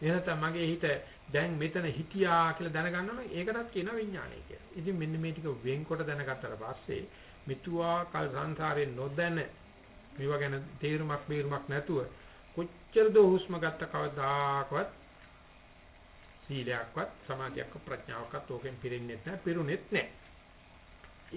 එහෙනම් මගේ හිත දැන් මෙතන හිටියා කියලා දැනගන්නවා නම් ඒකටත් කියනවා විඥානය කියලා. ඉතින් මෙන්න මේ ටික වෙන්කොට දැනගත්තට පස්සේ මිතුවා කල් සංසාරේ නොදැන මේවා ගැන තේරුමක් බේරුමක් නැතුව කොච්චරද හුස්ම ගත්ත කවදාකවත් සීලයක්වත් සමාධියක්වත් ප්‍රඥාවක්වත් ඕකෙන් පිරෙන්නේ නැහැ පිරුණෙත් නැහැ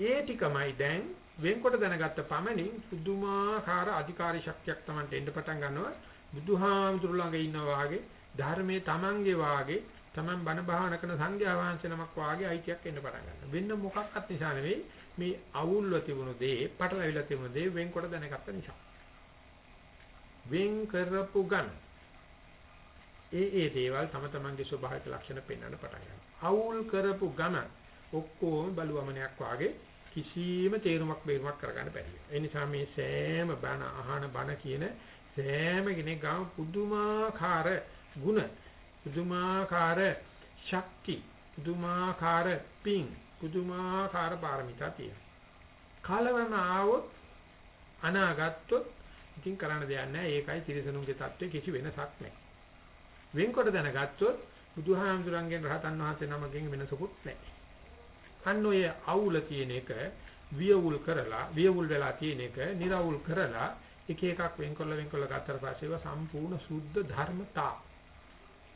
ඒ ටිකමයි දැන් වෙන්කොට දැනගත්ත පමණින් පුදුමාකාර අධිකාරී ශක්තියක් Tamanට එන්න පටන් ගන්නවා බුදුහාමුදුරු ළඟ ඉන්නවා වාගේ ධර්මයේ Tamanගේ වාගේ Taman බණ භාවනා කරන සංඝයා වහන්සේ නමක් වාගේ අයිතියක් එන්න පටන් ගන්නවා වෙන මොකක්වත් නිසා නෙවෙයි මේ අවුල්ව තිබුණු දේ, පටලවිලා තිබුණු දේ වෙන්කොට දැනගත්ත නිසා. වෙන් කරපු ගන්න. ඒ ඒ දේවල් තම තමන්ගේ ස්වභාවික ලක්ෂණ පෙන්වන්න පටන් ගන්නවා. අවුල් කරපු ගම ඔක්කොම බලුවමනයක් වාගේ කිසිම තේරුමක් බේරුමක් කරගන්න බැරි වෙනවා. ඒ නිසා මේ සෑම බණ අහන බණ කියන සෑම කෙනෙක් ගාම පුදුමාකාර ಗುಣ පුදුමාකාර ශක්ති පුදුමාකාර පිං පුදුමාකාර පාරමිතා තියෙනවා. කලවම ආවොත් අනාගත්තොත් ඉතින් කරන්න දෙයක් නැහැ. ඒකයි ත්‍රිසනුන්ගේ தත්ත්වයේ කිසි වෙනසක් නැහැ. වෙන්කොට දැනගත්තොත් බුදුහාමුදුරන්ගෙන් රහතන් වහන්සේ නමකින් වෙනසකුත් නැහැ. අන්න ඔය අවුල තියෙන එක වියවුල් කරලා වියවුල් වෙලා තියෙන එක निराවුල් කරලා එක එකක් වෙන්කොල්ල වෙන්කොල්ල ගත්තට පස්සේ සම්පූර්ණ සුද්ධ ධර්මතා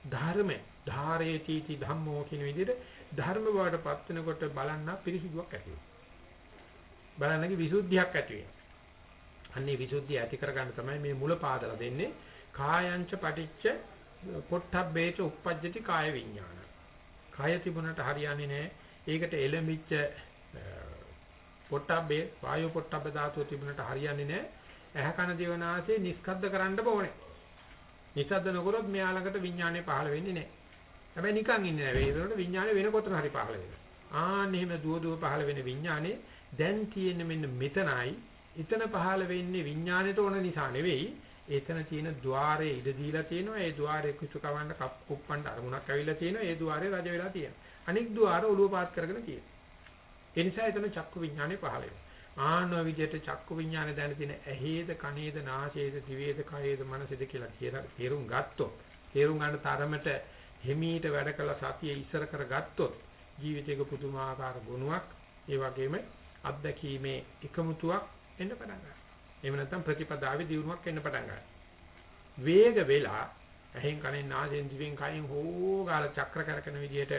ධර්මේ ධාරේතිති ධම්මෝ කියන විදිහට ධර්ම බවට පත් වෙනකොට බලන්න පිරිසිදුවක් ඇති වෙනවා. බලන්නගේ විසුද්ධියක් ඇති වෙනවා. අන්නේ විසුද්ධිය ඇති කරගන්න තමයි මේ මුල පාදලා දෙන්නේ. කායංච පටිච්ච පොට්ටබ්බේච uppajjati කාය විඥාන. කාය තිබුණට හරියන්නේ නැහැ. ඒකට එළඹිච්ච පොට්ටබ්බේ වායු පොට්ටබ්බ ධාතුව තිබුණට හරියන්නේ නැහැ. ඇහ කන දිවනාසය නිස්කද්ද කරන්න ඕනේ. නිසද්ද නොකරොත් මෙයා ළඟට විඥානය පහළ වෙන්නේ නැහැ. හැබැයි නිකන් ඉන්නේ නැහැ. ඒකට විඥානය වෙන කොතන හරි පහළ වෙනවා. ආන්න එහෙම දුව දුව පහළ වෙන විඥානේ දැන් තියෙන්නේ මෙන්න මෙතනයි. එතන පහළ වෙන්නේ විඥාණයට ඕන නිසා නෙවෙයි. එතන තියෙන ద్వාරයේ ඉඩ දීලා තියෙනවා. ඒ ద్వාරයේ කුසු කවන්න කප් කුප්පන්න අරමුණක් ඇවිල්ලා තියෙනවා. ඒ ద్వාරයේ රජ වෙලා තියෙනවා. අනෙක් ద్వාර ඔළුව පාත් කරගෙන තියෙනවා. ඒ නිසා එතන චක්කු විඥානේ පහළ වෙනවා. ආනෝ විදියට චක්කු විඥානේ දැන තියෙන ඇහේද කනේද නාසයේද දිවේද කයේද මනසේද කියලා තේරුම් ගත්තොත් තේරුම් ගන්න තරමට හිමීට වැඩ කළ සතිය ඉස්සර කරගත්තොත් ජීවිතේක පුදුමාකාර ගුණයක් ඒ වගේම අත්දැකීමේ එකමුතුවක් එන්න පටන් ගන්නවා. එහෙම නැත්නම් ප්‍රතිපදාවේ දියුණුවක් එන්න පටන් ගන්නවා. වේග වෙලා ඇහෙන් කනෙන් නාසයෙන් දිවෙන් කයෙන් හෝගාල චක්‍ර කරකන විදියට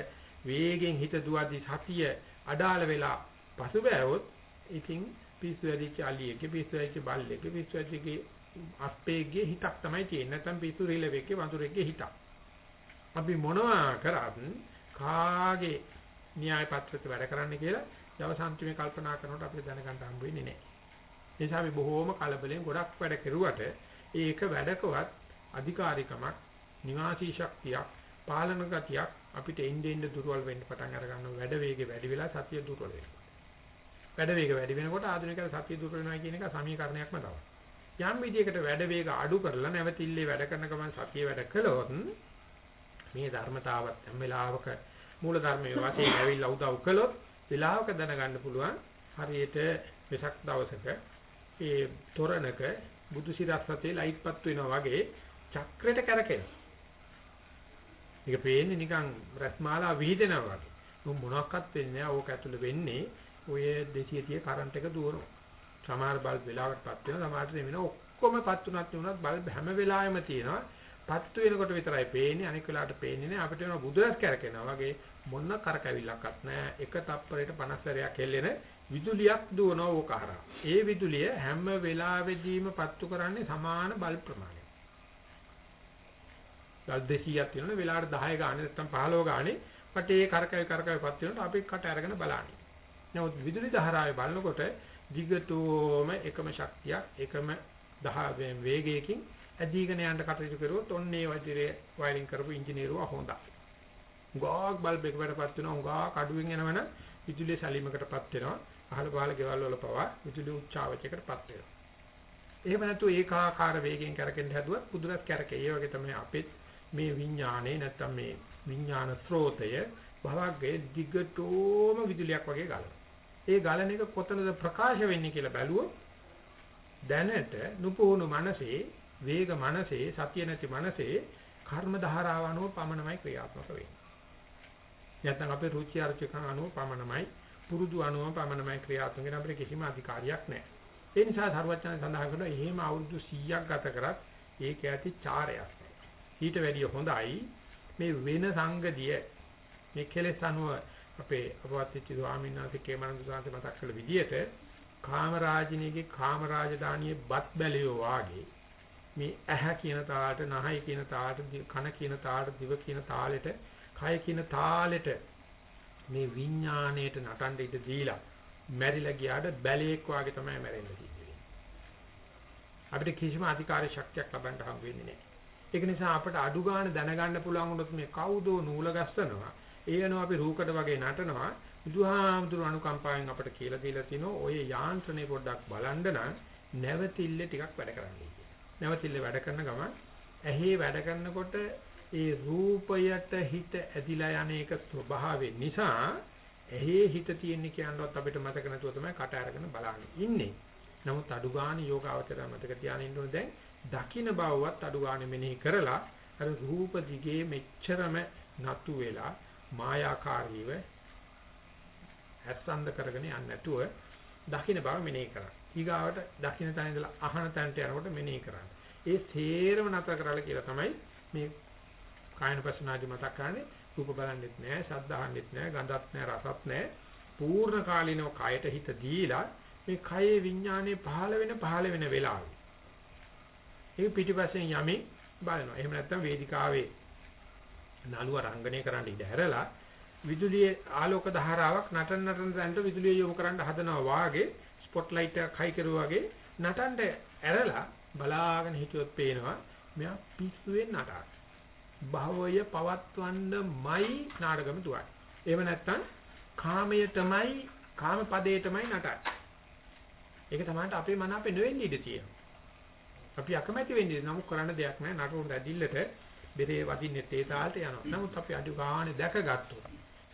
වේගෙන් හිත දුවද්දි සතිය අඩාල වෙලා පසුබෑවොත් ඉතින් පිස්සු ඇදිච්ච අලියෙක්ගේ පිස්සු ඇදිච්ච බල්ලෙක්ගේ පිස්සු ඇදිච්ච අප්පේගේ හිතක් තමයි තියෙන්නේ නැත්නම් පිස්සු රිලෙවෙක්ගේ වඳුරෙක්ගේ හිතක්. අපි මොනවා කරත් කාගේ න්‍යාය පත්‍රයට වැඩ කරන්න කියලා දවසන්තිමේ කල්පනා කරනකොට අපිට දැනගන්න හම්බ වෙන්නේ නැහැ. ඒ නිසා අපි බොහෝම කලබලෙන් ගොඩක් වැඩ කෙරුවට ඒක වැඩකවත් අධිකාරිකමක් නිවාසී ශක්තියක් පාලන ගතියක් අපිට එන්නේ එන්නේ දුර්වල වෙන්න පටන් අර ගන්නවා වැඩ වේගෙ වැඩි වෙලා සතිය දුර්වල වෙනවා. වැඩ වේග වැඩි වෙනකොට ආධුනිකයන් සතිය දුර්වල වෙනවා කියන එක සමීකරණයක්ම තමයි. යම් විදියකට වැඩ වේග අඩු කරලා නැවතිල්ලේ වැඩ කරන ගමන් සතිය වැඩ කළොත් මේ ධර්මතාවත් හැම වෙලාවක මූල ධර්මයේ වශයෙන් ඇවිල්ලා උදව් කළොත් වෙලාවක දැනගන්න පුළුවන් හරියට වෙසක් දවසක ඒ තොරණක බුදු සිරස්සතේ ලයිට්පත් වෙනවා වගේ චක්‍රයට කරකෙනවා. මේක පේන්නේ නිකන් රස්මාලා විහිදෙනවා වගේ. මොනක්වත් වෙන්නේ නැහැ. ඕක ඇතුළේ වෙන්නේ ඔය 230 කරන්ට් එක දුවනවා. සමහර බල්බ් වෙලාවකටපත් වෙනවා. සමහරට නෙමෙයි ඔක්කොම පත් උනත් උනත් බල්බ් හැම වෙලාවෙම තියෙනවා. පත්තු වෙනකොට විතරයි පේන්නේ. අනික වෙලාවට පේන්නේ නැහැ අපිට වෙන බුදුරස් කරකිනවා. වගේ මොන කරකැවිල්ලක්වත් නැහැ එක තප්පරයට 50 සැරයක් හෙල්ලෙන විදුලියක් දුවනවා ඕක හරහා. ඒ විදුලිය හැම වෙලාවෙදීම පත්තු කරන්නේ සමාන බල් ප්‍රමාණයක්. බල් 200ක් තියෙනවා වෙලාවට 10 ගානේ නැත්නම් 15 ගානේ. පටේ කරකැවි කරකැවි පත් වෙනකොට අපි කට අරගෙන බලන්නේ. නමුත් විදුලි ධාරාවේ බලනකොට දිගටම එකම ශක්තියක් එකම 10 වේගයකින් ඇදීගෙන යන්න කටයුතු කරුවොත් ඔන්න ඒ වදිරේ වයරින් කරපු ඉංජිනේරුවා හොඳයි. ගාක් බල්බ් එක වැඩපත් වෙනවා උගා කඩුවෙන් යනවන විදුලිය සැලීමකටපත් වෙනවා. අහල පහල ගෙවල් වල පවා විදුලි උච්චාවචයකටපත් වෙනවා. එහෙම නැතු ඒකාකාර වේගයෙන් කරකෙන්න හැදුවත් පුදුරත් කරකේ. ඒ වගේ තමයි අපිත් මේ විඥානේ නැත්තම් මේ විඥාන ස්රෝතය භවග්ගේ දිගටම විදුලියක් වගේ ගලනවා. ඒ ගලන එක කොතනද ප්‍රකාශ වෙන්නේ කියලා බැලුවොත් දැනට නුපුහුණු මනසේ වේග මනසේ සතිය නැති මනසේ කර්ම ධාරාව අනුව පමණමයි ක්‍රියාත්මක වෙන්නේ. නැත්නම් අපේ රුචි අරුචිකම් අනුව පමණමයි පුරුදු අනුව පමණමයි ක්‍රියාත්මක වෙන අපිට කිසිම අධිකාරියක් නැහැ. ඒ නිසා සර්වඥයන් සඳහන් කරනවා එහෙම අවුරුදු 100ක් ගත කරත් ඒක ඇති චාරයක්. ඊට වැඩිය හොඳයි මේ වෙන සංගතිය මේ කෙලෙස් අනුව අපේ අපවත්ච්ච ස්වාමීන් වහන්සේ කේමනන්ද සාන්ත මතක් කළ විදිහට කාමරාජිනීගේ කාමරාජධානියේ බත් බැලියෝ වාගේ මේ ඇහ කියන තාලට, නහය කියන තාලට, කන කියන තාලට, දිව කියන තාලෙට, කය කියන තාලෙට මේ විඥාණයට නටන්න ඉඩ දීලා මැරිලා ගියාට බැලේක් වාගේ තමයි මැරෙන්න තියෙන්නේ. අපිට කිසිම අධිකාර ශක්තියක් ලබන්න හම් වෙන්නේ නැහැ. ඒක නිසා අපට අඩු ගන්න දැනගන්න පුළුවන් වුණොත් මේ කවුදෝ නූල ගස්සනවා. ඒ වෙනවා අපි රූකඩ වගේ නටනවා. බුදුහාමුදුරු අනුකම්පාවෙන් අපට කියලා දීලා තිනෝ ඔය යාන්ත්‍රණය පොඩ්ඩක් බලන්න නම් නැවතිල්ල ටිකක් වැඩ කරන්න කියලා. නැවතිල්ල වැඩ කරන ගමන් ඇහි වැඩ කරනකොට ඒ රූපයට හිත ඇදිලා යන එක ස්වභාවය නිසා ඇහි හිත තියෙන්නේ කියනවත් අපිට මතක නැතුව තමයි කට අරගෙන බලන්නේ ඉන්නේ. නමුත් අඩුගාණ යෝගාවචරය මතක තියාගෙන ඉන්න ඕනේ දැන් දකින්න බවවත් අඩුගාණ මෙනෙහි කරලා අර රූප දිගේ මෙච්චරම නතු වෙලා මායාකාරීව හැස්සන්ද කරගෙන යන්නේ නැතුව දකින්න බව මෙනෙහි කරා. ඊගාවට දකින්න තැන ඉඳලා අහන තැනට යනකොට මෙනෙහි කරා. ඒ තේරම නතර කරලා කියලා තමයි මේ කායන පස්සනාදි මතක් කරන්නේ රූප බලන්නෙත් නෑ, ශබ්ද අහන්නෙත් නෑ, ගඳත් නෑ, රසත් නෑ. පූර්ණ කාලිනව කයට හිත දීලා මේ කයේ විඥානේ පහළ වෙන පහළ වෙන වෙලාවේ. ඒ පිටිපස්සෙන් යමි බලනවා. එහෙම නැත්නම් වේදිකාවේ නළුව රංගනය කරන්න ඉඩ හැරලා විදුලියේ ආලෝක ධාරාවක් නටන නටන තැනට විදුලිය යොමු කරන්න හදනවා වාගේ ස්පොට් ලයිට් එකක් හයි කරුවා වගේ නටන්න ඇරලා බලාගෙන හිටියොත් පේනවා මෙයා පිස්සුවෙන් නටන. භවය පවත්වන්නමයි නාටකම දුවන්නේ. එහෙම නැත්නම් කාමයටමයි කාම පදේටමයි නටන්නේ. ඒක තමයි අපේ මන අපේ නෙවෙන්න ඉඩ තියෙනවා. අපි අකමැති වෙන්නේ නමුත් කරන්න දෙයක් නැහැ. නටුන් රැදිල්ලට බෙරේ වදින්නේ තේ තාලට යනවා. නමුත් අපි අඩු ගානේ දැකගත්තොත්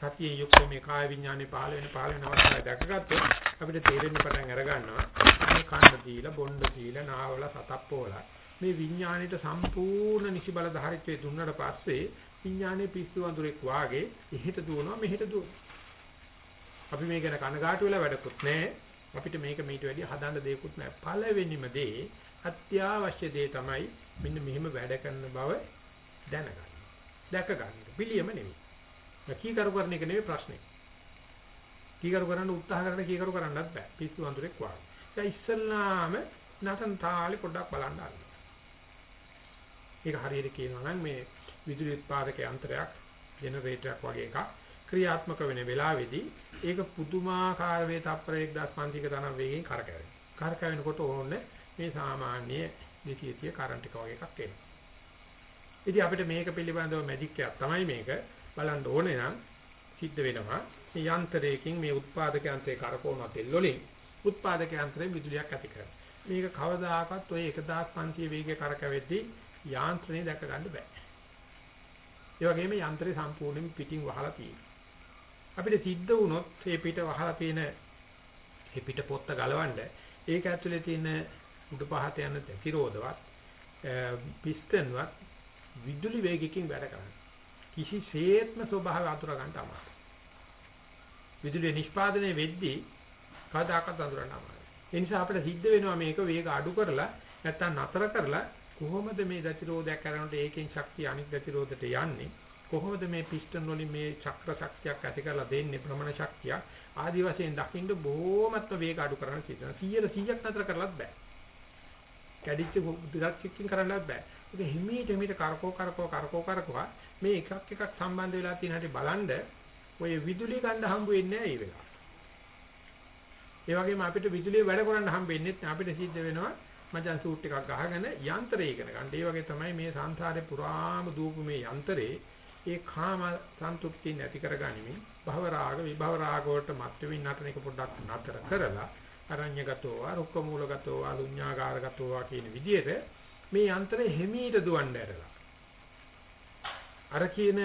සතියේ යුක්ත මේ කාය විඥානේ පහළ වෙන පහළ වෙන අවස්ථාවේ දැකගත්තොත් අපිට තේරෙන්න පටන් අර ගන්නවා. මේ කන්න දීලා බොණ්ඩ දීලා නාවල සතප්පෝලා මේ විඥාණයට සම්පූර්ණ නිසි බල ධාරිත්වයේ දුන්නට පස්සේ විඥානේ පිස්සු වඳුරෙක් වාගේ එහෙට දුවනවා මෙහෙට දුවනවා. අපි මේ ගැන කනගාටු වෙලා වැඩකුත් නැහැ. අපිට මේක මීට වැඩිය හදන්න දෙයක්වත් නැහැ. පළවෙනිම දේ අත්‍යවශ්‍ය දේ තමයි මෙන්න මෙහෙම වැඩ කරන බව දැනගන්න. දැක ගන්න. පිළියම නෙවෙයි. කීකරු කරන එක නෙවෙයි ප්‍රශ්නේ. කීකරු කරන්න උත්සාහ කරන කීකරු කරන්නත් බෑ. පිස්සු වඳුරෙක් වාගේ. ඒ ඉස්සල්ලාම නටන තාලේ පොඩ්ඩක් බලන්න ආන්න. ඒක හරියට කියනවා නම් මේ විදුලි උත්පාදක යන්ත්‍රයක් ජෙනරේටරයක් වගේ එකක් ක්‍රියාත්මක වෙන වෙලාවේදී ඒක පුදුමාකාර වේ තප්පරයක් 1500ක තරම් වේගෙන් කරකැවෙනවා. කරකැවෙනකොට ඕනේ මේ සාමාන්‍ය 230 කරන්ට් එක වගේ එකක් එනවා. ඉතින් අපිට මේක පිළිබඳව මැජික් එකක් තමයි මේක බලන්න ඕනේ නම් සිද්ධ වෙනවා. මේ යන්ත්‍රයකින් මේ උත්පාදක යන්ත්‍රය කරකවන තෙල් වලින් උත්පාදක යන්ත්‍රයෙන් විදුලියක් ඇති කරනවා. මේක කවදාකවත් ඔය 1500 වේගයක කරකැවෙද්දී යාන්ත්‍රණය දැක ගන්න බෑ. ඒ වගේම යන්ත්‍රය සම්පූර්ණයෙන් පිටින් වහලා තියෙනවා. අපිට සිද්ධ වුණොත් මේ පිට වහලා තියෙන මේ පිට පොත්ත ගලවන්න ඒක ඇතුලේ තියෙන උඩ පහත යන ප්‍රතිරෝධවත් පිස්ටන්වත් විදුලි වේගකින් වැඩ කරනවා. කිසිසේත්ම ස්වභාවය අතුර ගන්න අමාරුයි. විදුලිය නිෂ්පාදනය වෙද්දී කවදාකවත් අඳුරන්න අමාරුයි. ඒ නිසා අපිට සිද්ධ වෙනවා මේක වේග අඩු කරලා නැත්තම් නතර කරලා කොහොමද මේ ගතිරෝධයක් කරනකොට ඒකෙන් ශක්තිය අනිත් ගතිරෝධයට යන්නේ කොහොමද මේ පිස්ටන් වලින් මේ චක්‍ර ශක්තියක් ඇති කරලා දෙන්නේ භ්‍රමණ ශක්තිය ආදි වශයෙන් දකින්න බොහොමත්ම වේග අඩු කරන්න සිදුනවා 100 100ක් නතර කරලත් බෑ කැඩිච්ච දුරක්ෂිකින් කරන්නත් බෑ ඒක හිමීට හිමීට කරකෝ කරකෝ කරකෝ කරකෝ මේ එකක් එකක් සම්බන්ධ වෙලා තියෙන හැටි බලන්ද ඔය විදුලි ගන්න හම්බ වෙන්නේ නැහැ ඒ වෙලාවට. ඒ වගේම අපිට විදුලිය වැඩ කරන්න හම්බ වෙන්නේ අපිට සිද්ධ වෙනවා මචං සූට් එකක් ගහගෙන යන්ත්‍රය ඉගෙන ගන්න. ඒ වගේ තමයි මේ සංසාරේ පුරාම දූපු මේ යන්ත්‍රේ. ඒ කාම සන්තුෂ්ටි නැති කරගනිමින් භව රාග විභව රාග වලට මත් වෙමින් නටන එක පොඩ්ඩක් නතර කරලා අරඤ්‍යගතෝ වා රුක්ක මූලගතෝ වා ශුඤ්ඤාකාරගතෝ වා කියන විදිහට මේ යන්ත්‍රේ හිමීට දුවන්න ඇරලා. අර කියන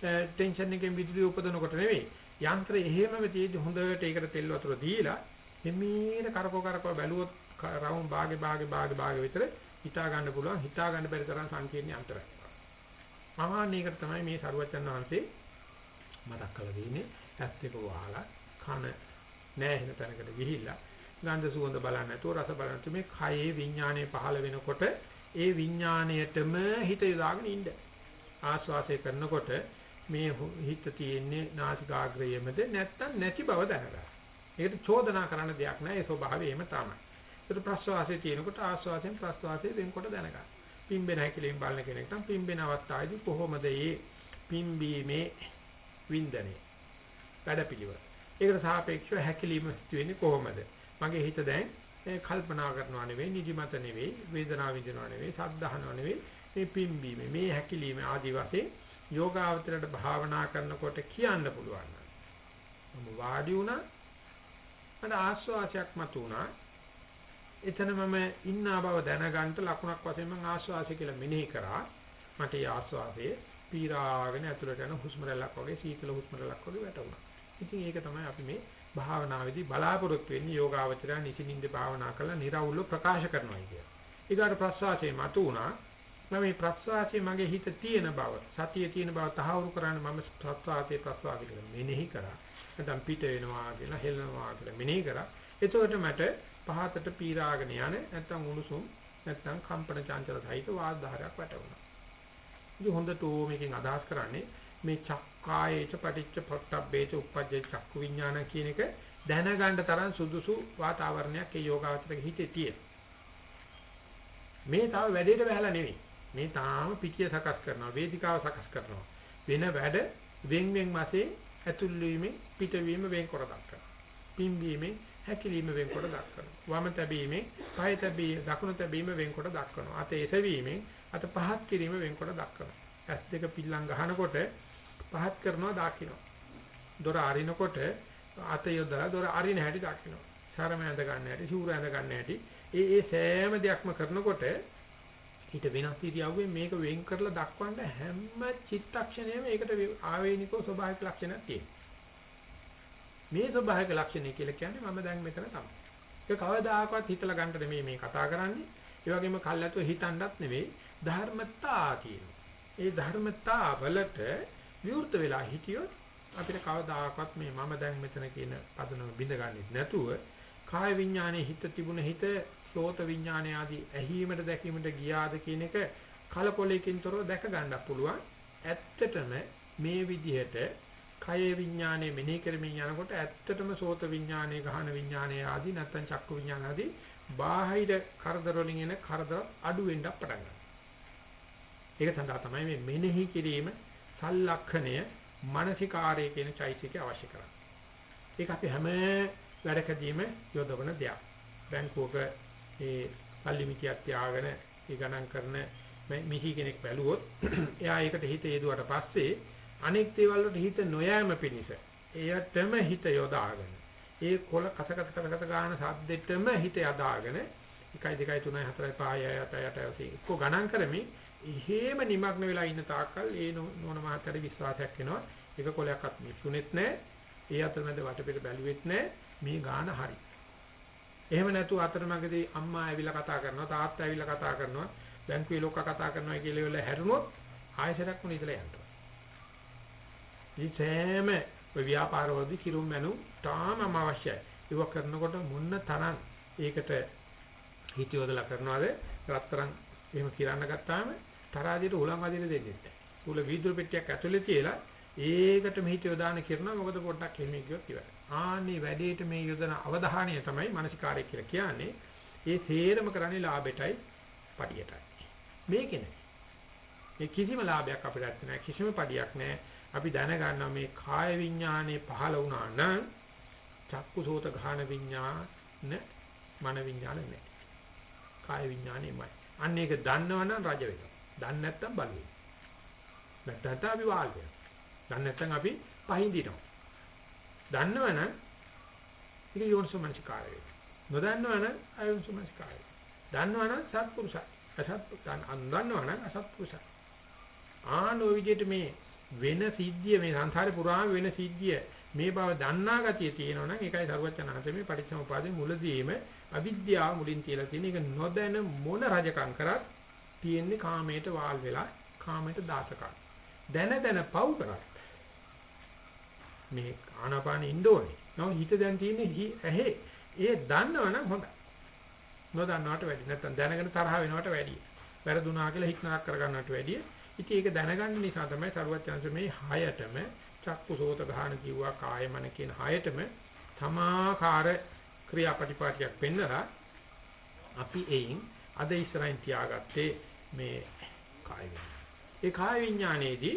ටෙන්ෂන් එකෙන් විදුලිය උපදනකොට නෙවෙයි. යන්ත්‍රය එහෙමම තියෙද්දි හොඳට ඒකට තෙල් වතුර දීලා හිමීට කරකෝ කරකෝ බැලුවොත් රවුම් භාගේ භාගේ භාගේ භාගේ විතර හිතා ගන්න පුළුවන් හිතා ගන්න බැරි තරම් සංකීර්ණ අන්තරයක්. ආහනයකට තමයි මේ සරුවචන් වහන්සේ මතක් කරලා දෙන්නේ ඇස් දෙක වහලා කන නැහැ තැනකට ගිහිල්ලා ගන්ධ සුවඳ බලන්න නැතුව රස බලන්න නැතුව මේ කයේ විඥානය පහළ වෙනකොට ඒ විඥාණයටම හිත යොදාගෙන ඉන්න. ආස්වාසය කරනකොට මේ හිත තියෙන්නේ නාසිකාග්‍රයේමද නැත්නම් නැති බව දැනගන්න. ඒකට චෝදනා කරන්න දෙයක් නැහැ ඒ ස්වභාවය එහෙම තමයි. ඒක ප්‍රස්වාසයේ තියෙනකොට ආස්වාසයෙන් ප්‍රස්වාසයේ වෙනකොට දැනගන්න. පිම්බෙන හැකිලෙන් බලන කෙනෙක් නම් පිම්බෙන අවස්ථාවේදී කොහොමද මේ පිම්බීමේ වින්දනේ වැඩපිළිවෙල. ඒකට සාපේක්ෂව හැකිලිම වෙන්නේ කොහොමද? මගේ හිත දැන් කල්පනා කරනවා නෙවෙයි, නිදිමත නෙවෙයි, වේදනාව විඳිනවා නෙවෙයි, සද්ධාහනවා නෙවෙයි, මේ පිම්බීම, මේ හැකිලිම ආදි වශයෙන් යෝගාවචරයට භාවනා කරනකොට කියන්න පුළුවන්. මම වාඩි වුණා. මට ආස්වාසයක් මතුණා. එතන මම ඉන්නා බව දැනගන්න ලකුණක් වශයෙන් මම ආස්වාසය කියලා මෙනෙහි කරා. මට ඒ ආස්වාසයේ පීරාගෙන ඇතුළට යන හුස්ම රැල්ලක් වගේ සීතල හුස්ම රැල්ලක් වගේ වැටුණා. ඉතින් ඒක තමයි අපි මේ භාවනාවේදී බලාපොරොත්තු වෙන්නේ යෝගාවචරය නිසින්ින්ද භාවනා කරලා निराවුල්ව ප්‍රකාශ කරනවා කියලා. ඊගාට ප්‍රස්වාසයේ මතු වුණා. මම මේ ප්‍රස්වාසයේ මගේ හිත තියෙන බව, සතිය තියෙන බව තහවුරු කරන්න මම ප්‍රස්වාසයේ ප්‍රස්වාසය කියලා මෙනෙහි කරා. නැත්නම් පිට වෙනවා කියලා හෙලනවා කියලා මෙනෙහි කරා. එතකොට මට පහතට පීරාගෙන යන නැත්නම් උණුසුම් නැත්නම් කම්පන චංචල සහිත වාද්දාරයක් වැටුණා. ඉතින් හොඳට මේකෙන් අදහස් කරන්නේ මේ චක්කායේච පටිච්ච පොට්ටබ්බේච උප්පජ්ජේ චක්කු විඥාන කියන එක දැනගන්න තරම් සුදුසු වාතාවරණයක් ඒ යෝගාවචරයේ හිතේ තියෙන. මේ තාම වැඩේට බහැලා නෙවෙයි. මේ තාම පිටිය සකස් කරනවා, වේදිකාව සකස් කරනවා. වෙන වැඩ වෙන් වෙන් වශයෙන් ඇතුල් වීමෙන් පිටවීම වෙන්කොට දක්වනවා. පිම්බීමෙන් හැකිලිම වෙන්කොට දක්වනවා. වම තැබීමෙන් පය තැබී දකුණු තැබීම වෙන්කොට දක්වනවා. අත එසවීමෙන් අත පහත් කිරීම වෙන්කොට දක්වනවා. ඇස් දෙක පිල්ලම් ගහනකොට පහත් කරනවා දකින්නවා. දොර අරිනකොට අත යොදලා දොර අරින හැටි දකින්නවා. ශරම ඇඳ ගන්න හැටි, ශූර ඇඳ ගන්න හැටි. ඒ ඒ සෑම දෙයක්ම කරනකොට ඊට වෙනස් ඉරියව්වේ මේක වෙන් කරලා දක්වන්න හැම චිත්තක්ෂණයම ඒකට ආවේනිකව ස්වභාවික ලක්ෂණයක් තියෙනවා. මේ ස්වභාවික ලක්ෂණය කියලා කියන්නේ මම දැන් මෙතන තමයි. ඒක කවදාකවත් හිතලා ගන්නට නෙමෙයි මේ කතා කරන්නේ. ඒ වගේම කල්ැතුව හිතන්නත් නෙවෙයි ධර්මතා කියනවා. ඒ ධර්මතා වලට විවෘත වෙලා හිටියොත් අපිට කවදාකවත් මේ මම දැන් මෙතන කියන පදනම බිඳගන්නෙත් නැතුව කාය විඥානයේ හිත තිබුණ හිත සෝත විඥානය ආදී ඇහිීමට දැකීමට ගියාද කියන එක කලකොලයකින් තොරව දැක ගන්න පුළුවන්. ඇත්තටම මේ විදිහට කය විඥානයේ මෙනෙහි කරමින් යනකොට ඇත්තටම සෝත විඥානයේ ගහන විඥානයේ ආදී නැත්නම් චක්කු විඥාන ආදී බාහිර කරදර වලින් එන කරදර අඩු වෙන්න පටන් ගන්නවා. ඒක සඳහා තමයි මේ මෙනෙහි කිරීම සල්ලක්ෂණය මානසිකාරය කියන චෛත්‍යක අවශ්‍ය කරන්නේ. ඒක අපි හැම වැඩකදීම යොදවන දෙයක්. බැංකුවක ඒ පල්ලිමිතියක් තියාගෙන ඒ ගණන් කරන මිහි කෙනෙක් බැලුවොත් එයා ඒකට හිත යොදුවට පස්සේ අනෙක් දේවල් වලට හිත නොයෑම පිණිස එයටම හිත යොදාගෙන ඒ කොල කස කස කස කස ගන්න සද්දෙටම හිත යදාගෙන 1 2 3 4 5 6 7 8 එක්ක ගණන් කරමින් එහෙම নিমগ্ন වෙලා ඉන්න තාක්කල් ඒ නෝන මහත්තයාට විශ්වාසයක් එනවා. ඒක කොලයක්වත් මිසුනේත් නැහැ. ඒ අතරමැද වටපිට බැලුවෙත් නැහැ. මේ ගාන හරි. එහෙම නැතුව අතරමඟදී අම්මා ඇවිල්ලා කතා කරනවා තාත්තා ඇවිල්ලා කතා කරනවා බැංකුවේ ලොක්කා කතා කරනවා කියලා වෙල හැරුණොත් ආයෙසරක් මොන ඉඳලා යනවා. මේ සෑම ව්‍යාපාරවලදී කිරුම් මනු තාමම අවශ්‍යයි. ඒක කරනකොට මොන්න තරම් ඒකට හිත යොදලා කරනවාද රත්තරන් එහෙම කිරන්න ගත්තාම තරහදිට උලන් වදින දෙන්නේ නැහැ. උල වීදුරු පෙට්ටියක් ඇතුලේ තියලා ඒකට මෙහිට යොදාන කරනවා මොකද පොඩ්ඩක් එහෙම ගියොත් ඉවරයි. ආන්නේ වැඩේට මේ යොදන අවධානය තමයි මානසිකාරය කියලා කියන්නේ. ඒ තේරම කරන්නේ ලාභෙටයි පඩියටයි. මේකේ නෑ. මේ කිසිම ලාභයක් අපිට නැහැ. කිසිම පඩියක් නැහැ. අපි දැනගන්නවා මේ කාය විඥානේ පහළ වුණා නම් චක්කුසෝත ගාන විඥාන මන විඥාන නැහැ. කාය විඥානේමයි. අන්න ඒක දන්නවනම් රජ වෙනවා. දන්නේ නැත්නම් බල වෙනවා. නැත්නම් අපි වාල් වෙනවා. දන්නේ නැත්නම් අපි පහින්දිනවා. දන්නවනම් ඒක යෝනිසමනසිකාරය වෙනවා. නොදන්නවනම් අයෝනිසමනසිකාරය. දන්නවනම් සත්පුරුෂයි. අසත්පුරුෂයන් අන්දන්නවනම් අසත්පුරුෂයි. ආනෝ විදිහට මේ වෙන සිද්ධිය මේ සංසාරේ පුරාම වෙන සිද්ධිය මේ බව දන්නා ගතිය තියෙනවනම් ඒකයි සරුවචනාංශ මේ පටිච්චසමුපාදයේ මුලදීම අවිද්‍යාව මුලින් තියලා තියෙන එක නොදැන මොන රජකම් කරත් තියෙන්නේ කාමයට වාල් වෙලා කාමයට දාසකම්. දැන දැන පව් කරත් මේ ආනාපානෙ ඉන්න ඕනේ. නෝ හිත දැන් තියෙන්නේ ඇහි. ඒ දන්නවනම් හොඳයි. නොදන්නවට වැඩි නැත්නම් දැනගෙන තරහ වෙනවට වැඩි වැරදුනා කියලා හික්නාක් කරගන්නවට වැඩි ඉතින් ඒක දැනගන්න නිසා තමයි සරුවචනාංශ මේ හයටම චක්කුසෝත ගහන කිව්වා කායමන කියන හයටම සමාකාර ක්‍රියාපටිපාටියක් පෙන්නලා අපි එයින් අද ඉස්සරහින් තියාගත්තේ මේ කාය ඒ කාය විඥානයේදී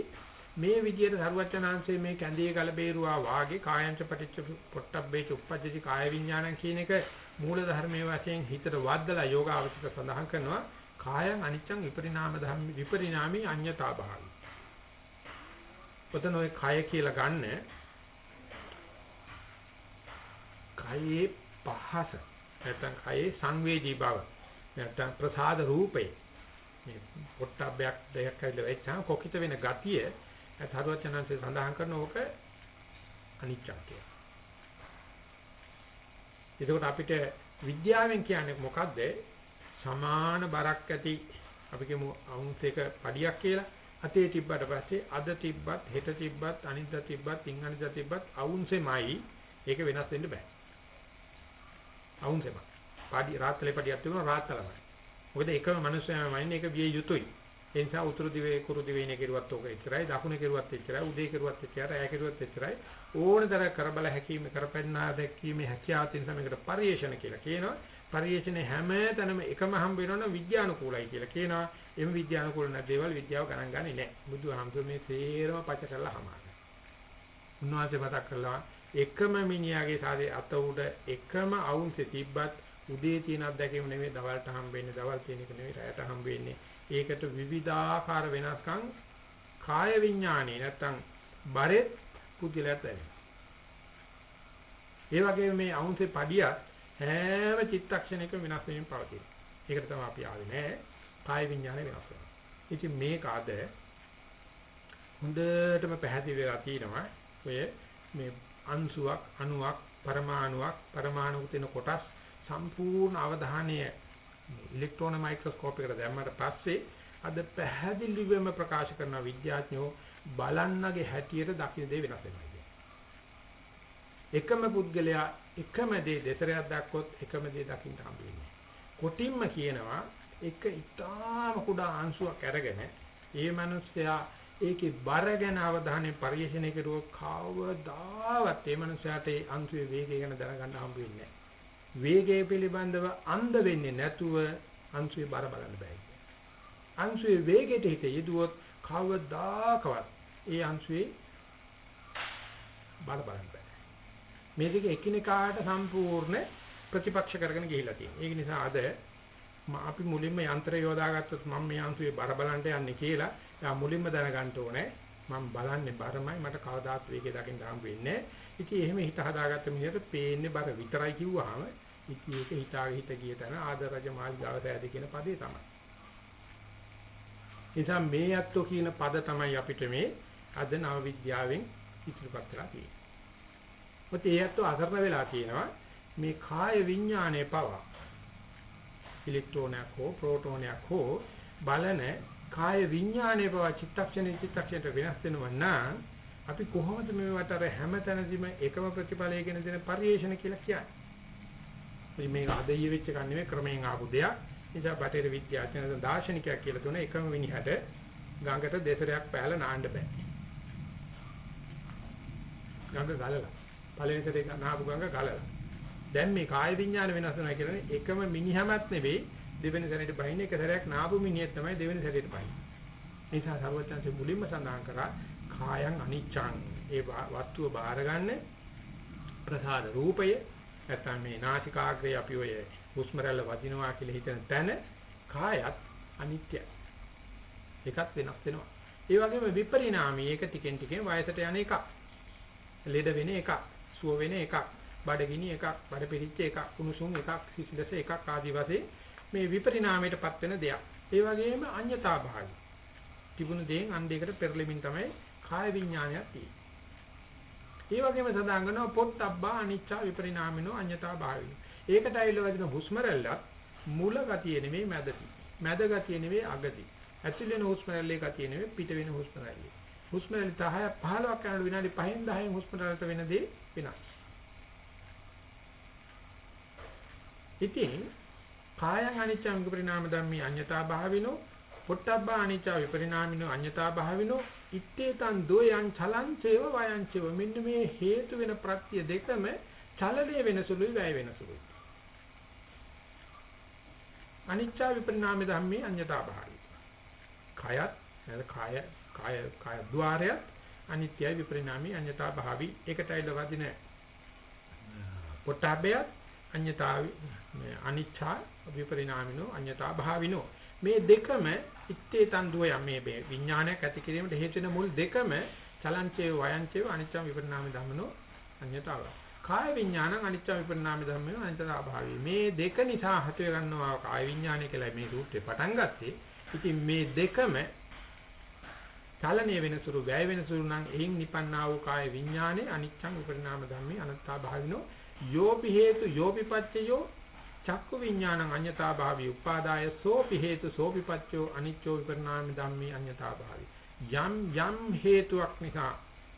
මේ විදිහට සරුවචනාංශයේ මේ කැඳේ ගල බේරුවා වාගේ කායංච පටිච්ච පොට්ටබ්බේ චුප්පජ්ජති කාය විඥානං කියන එක මූල ධර්මයේ වශයෙන් හිතට වද්දලා යෝගාවචක සඳහන් කරනවා කායං අනිච්චං විපරිණාම ධම්ම විපරිණාමී අඤ්ඤතා භාවි. ඔතන ඔය කය කියලා ගන්න කයේ පහස නැත්නම් කයේ සංවේදී බව නැත්නම් ප්‍රසාද රූපේ මේ පොට්ටබ්බයක් දෙයක් කියලා වෙච්චාම කොකිත වෙන ගතිය තරුවචනන්සේ සඳහන් කරන ඕක අනිච්චක් කියලා. එතකොට අපිට විද්‍යාවෙන් කියන්නේ මොකද්ද? සමාන බරක් ඇති අපි කියමු අවුන්ස් එක පඩියක් කියලා. අතේ තිබ්බට පස්සේ අද තිබ්බත් හෙට තිබ්බත් අනිද්දා තිබ්බත් ඉංගනිදා තිබ්බත් අවුන්සෙමයි ඒක වෙනස් වෙන්න බෑ. අවුන්සෙම. පාඩි රාත්‍රී පඩියක් තිබුණා රාත්‍රලමයි. මොකද එකම මිනිස්සයාම ඉන්නේ ඒක විය යුතුයි. ඒ නිසා උතුරු දිවේ කුරු දිවයිනේ කෙරුවත් ඕක එච්චරයි. දකුණේ කෙරුවත් එච්චරයි. උදේ කෙරුවත් එච්චරයි. ඈ කෙරුවත් එච්චරයි. ඕනතර කරබල හැකීම කරපෙන්නා දැක්ීමේ හැකියාව තියෙන සමයකට පරිේශන කියලා කියනවා. පරිේශනේ හැම තැනම එකම හම්බ වෙනවනම් විද්‍යානුකූලයි කියලා කියනවා. එම් විද්‍යානුකූල නැති දේවල් විද්‍යාව ගණන් ගන්නේ නැහැ. බුදුහාමුදුරුවෝ මේ සේරම පච කරලා හමාරයි උන්වහන්සේ මතක් කළා එකම මිනිහාගේ සාදේ අත උඩ එකම අවුන්සේ තිබ්බත් උදේ තියෙන අත්දැකීම නෙවෙයි දවල්ට හම්බ වෙන්නේ දවල් තියෙන එක නෙවෙයි රැයට හම්බ වෙන්නේ ඒකට විවිධාකාර වෙනස්කම් කාය විඥානේ නැත්තම් බරෙත් පුද්ගලයාට දැනෙනවා. ඒ වගේම මේ අහුන්සේ පඩියත් හැම චිත්තක්ෂණයකම වෙනස් වෙමින් පවතින. ඒකට තමයි අපි ආවේ නෑ. කාය විඥානේ වෙනස් වෙනවා. ඉතින් මේක අද හොඳටම පැහැදිලි වෙලා තියෙනවා. ඔය මේ අංශුවක්, අණුවක්, පරමාණුවක්, පරමාණුක තියෙන කොටස් සම්පූර්ණ අවධානය ඉලෙක්ට්‍රෝන මයික්‍රොස්කෝප් එකට දැම්මට පස්සේ අද පැහැදිලිවම ප්‍රකාශ කරන විද්‍යාඥයෝ බලන්නගේ හැටියට දකින්න දේ වෙනස් වෙනවා කියන්නේ. එකම පුද්ගලයා එකම දේ දෙතරයක් දැක්කොත් එකම දේ දකින්න හම්බ වෙන්නේ. කොටින්ම කියනවා එක ඊටාම කුඩා අංශුවක් අරගෙන ඒ මිනිස්සයා ඒකේ බර ගැන අවධානය පරිශීලනය කරුවොත් කවදාවත් ඒ මිනිසයාට ඒ අංශුවේ වේගය ගැන දැනගන්න හම්බ වෙන්නේ නැහැ. වේගය පිළිබඳව අන්ධ වෙන්නේ නැතුව අංශුවේ බර බලන්න බෑ. අංශුවේ වේගයට හිත යෙදුවොත් කවදාකවත් ඒ අංශුවේ බල බලන්න බෑ. මේ දෙක එකිනෙකාට සම්පූර්ණ ප්‍රතිපක්ෂ කරගෙන ගිහිලා තියෙනවා. ඒක නිසා අද අපි මුලින්ම යන්ත්‍රය යොදාගත්තොත් මම මේ අංශුවේ බර බලන්න යන්නේ කියලා එයා මුලින්ම දැනගන්න ඕනේ. මම බලන්නේ බරමයි මට කවදාත් වේගය දකින්න හම්බ වෙන්නේ නැහැ. ඉතින් එහෙම හිත හදාගත්ත මිනිහට පේන්නේ බර විතරයි කිව්වහම ඉතින් ඒක හිතාගෙන හිත ගිය තැන ආදරජ මාලිගාව සෑද කියන පදේ තමයි. නිසා මේ යත්තු කියන පද තමයි අපිට මේ අද නව විද්‍යාවෙන් ඉදිරිපත් කරලා තියෙන්නේ. මොකද ඒ යත්තු අසරණ වෙලා තියෙනවා මේ කාය විඥානයේ පව. ඉලෙක්ට්‍රෝනයක් හෝ ප්‍රෝටෝනයක් හෝ බලන කාය විඥානයේ පව චිත්තක්ෂණේ චිත්තක්ෂණයට වෙනස් වෙනවා නම් අපි කොහොමද මේවට අර හැම තැනදීම එකම ප්‍රතිඵලයගෙන දෙන පරිේශන කියලා කියන්නේ? මේක අදෙය වෙච්ච එකක් නෙමෙයි ක්‍රමයෙන් ආපු දෙයක්. නිසා බටේර විද්‍යාඥයන් දාර්ශනිකයක් කියලා තුන එකම මිනිහට ගඟට දෙසරයක් පෑලා නාන්න බෑ. ගඟ ගලලා. පළවෙනි සැරේ නාපු ගඟ ගලලා. දැන් මේ කාය විඥාන වෙනස් වෙනවා කියන්නේ එකම මිනිහමත් නෙවෙයි දෙවෙනි සැරේට බහින්නේ එක සැරයක් නාපු මිනිහෙක් තමයි දෙවෙනි සැරේට බහින්නේ. නිසා සර්වඥාන්සේ මුලින්ම සඳහන් කරා කායං අනිච්ඡං ඒ වස්තුව බාරගන්න ප්‍රසාද රූපය නැත්නම් මේ නාසිකාග්‍රේ අපි ඔය හුස්ම රැල්ල වදිනවා කියලා හිතන තැන කායත් අනිත්‍යයි. ඒකත් වෙනස් වෙනවා. ඒ වගේම විපරිණාමී ඒක ටිකෙන් ටිකෙන් වයසට යන එකක්. ලෙඩ වෙන එකක්, සුව වෙන එකක්, බඩගිනි එකක්, බඩ පිරිච්ච එකක්, කුණුසුම් එකක්, සිසිලස එකක් ආදී වශයෙන් මේ විපරිණාමයටපත් වෙන දෙයක්. ඒ වගේම අඤ්‍යතා භාවය. තිබුණු දේෙන් අන්දයකට පෙරලෙමින් තමයි කාය විඥානයක් තියෙන්නේ. ඒ වගේම සඳහන් කරනවා පොට්ටබ්බා අනිච්ච විපරිණාමිනෝ අඤ්‍යතා භාවිනෝ. ඒකට ඇවිල්ලා වදින හුස්ම රැල්ලත් මුල ගතිය නෙමෙයි මැදති. මැද ගතිය නෙමෙයි අගති. ඇතුල් වෙන හුස්ම රැල්ලේ ගතිය නෙමෙයි පිට වෙන හුස්ම රැල්ලේ. හුස්ම රැල්ල 10 15ක් යනකොට විනාඩි 5න් 10න් හුස්ම රැල්ලට වෙන දේ වෙනස්. ඉතින් කායං අනිච්චං විපරිණාම ධම්මී අඤ්‍යතා භාවිනෝ පොට්ටබ්බා අනිච්ච විපරිණාමිනෝ අඤ්‍යතා භාවිනෝ ඉත්තේතං දෝයං චලංචේව වයංචේව මෙන්න මේ හේතු වෙන ප්‍රත්‍ය දෙකම චලනයේ වෙන සුළුයි වැය වෙන සුළුයි අනිච්ච විපරිණාම ධම්මේ අඤ්‍යතා භාවි කයත් නේද කාය කාය කාය ద్వාරය අනිත්‍යයි විපරිණාමී අඤ්‍යතා භාවි. ඒකටයි ලවදින පොට්ටබ්බයත් අඤ්‍යතා අනිච්චා විපරිණාමිනෝ අඤ්‍යතා භාවිනෝ. මේ දෙකම ඉත්තේ තන්දුව යම් මේ විඥානයක් ඇති කිරීමට හේතු වෙන මුල් දෙකම චලංචේ වයංචේ අනිච්ච විපරිණාම ධම්මනෝ අඤ්‍යතාව. කාය විඥානං අනිච්ච විපරිණාම ධම්මේ අනිත්‍යතා භාවී. මේ දෙක නිසා හට ගන්නවා කාය විඥානය කියලා මේ සූත්‍රේ පටන් ගත්තේ. ඉතින් මේ දෙකම චලනීය වෙනසුරු වැය වෙනසුරු නම් එයින් නිපන්නා වූ කාය විඥානේ අනිච්චං විපරිණාම ධම්මේ අනත්තා භාවිනෝ යෝපි හේතු යෝපි පච්චයෝ චක්කු විඥානං අඤ්ඤතා භාවී උපාදාය සෝපි හේතු සෝපි පච්චයෝ අනිච්චෝ විපරිණාම ධම්මේ අඤ්ඤතා භාවී යම් යම් හේතුවක් නිසා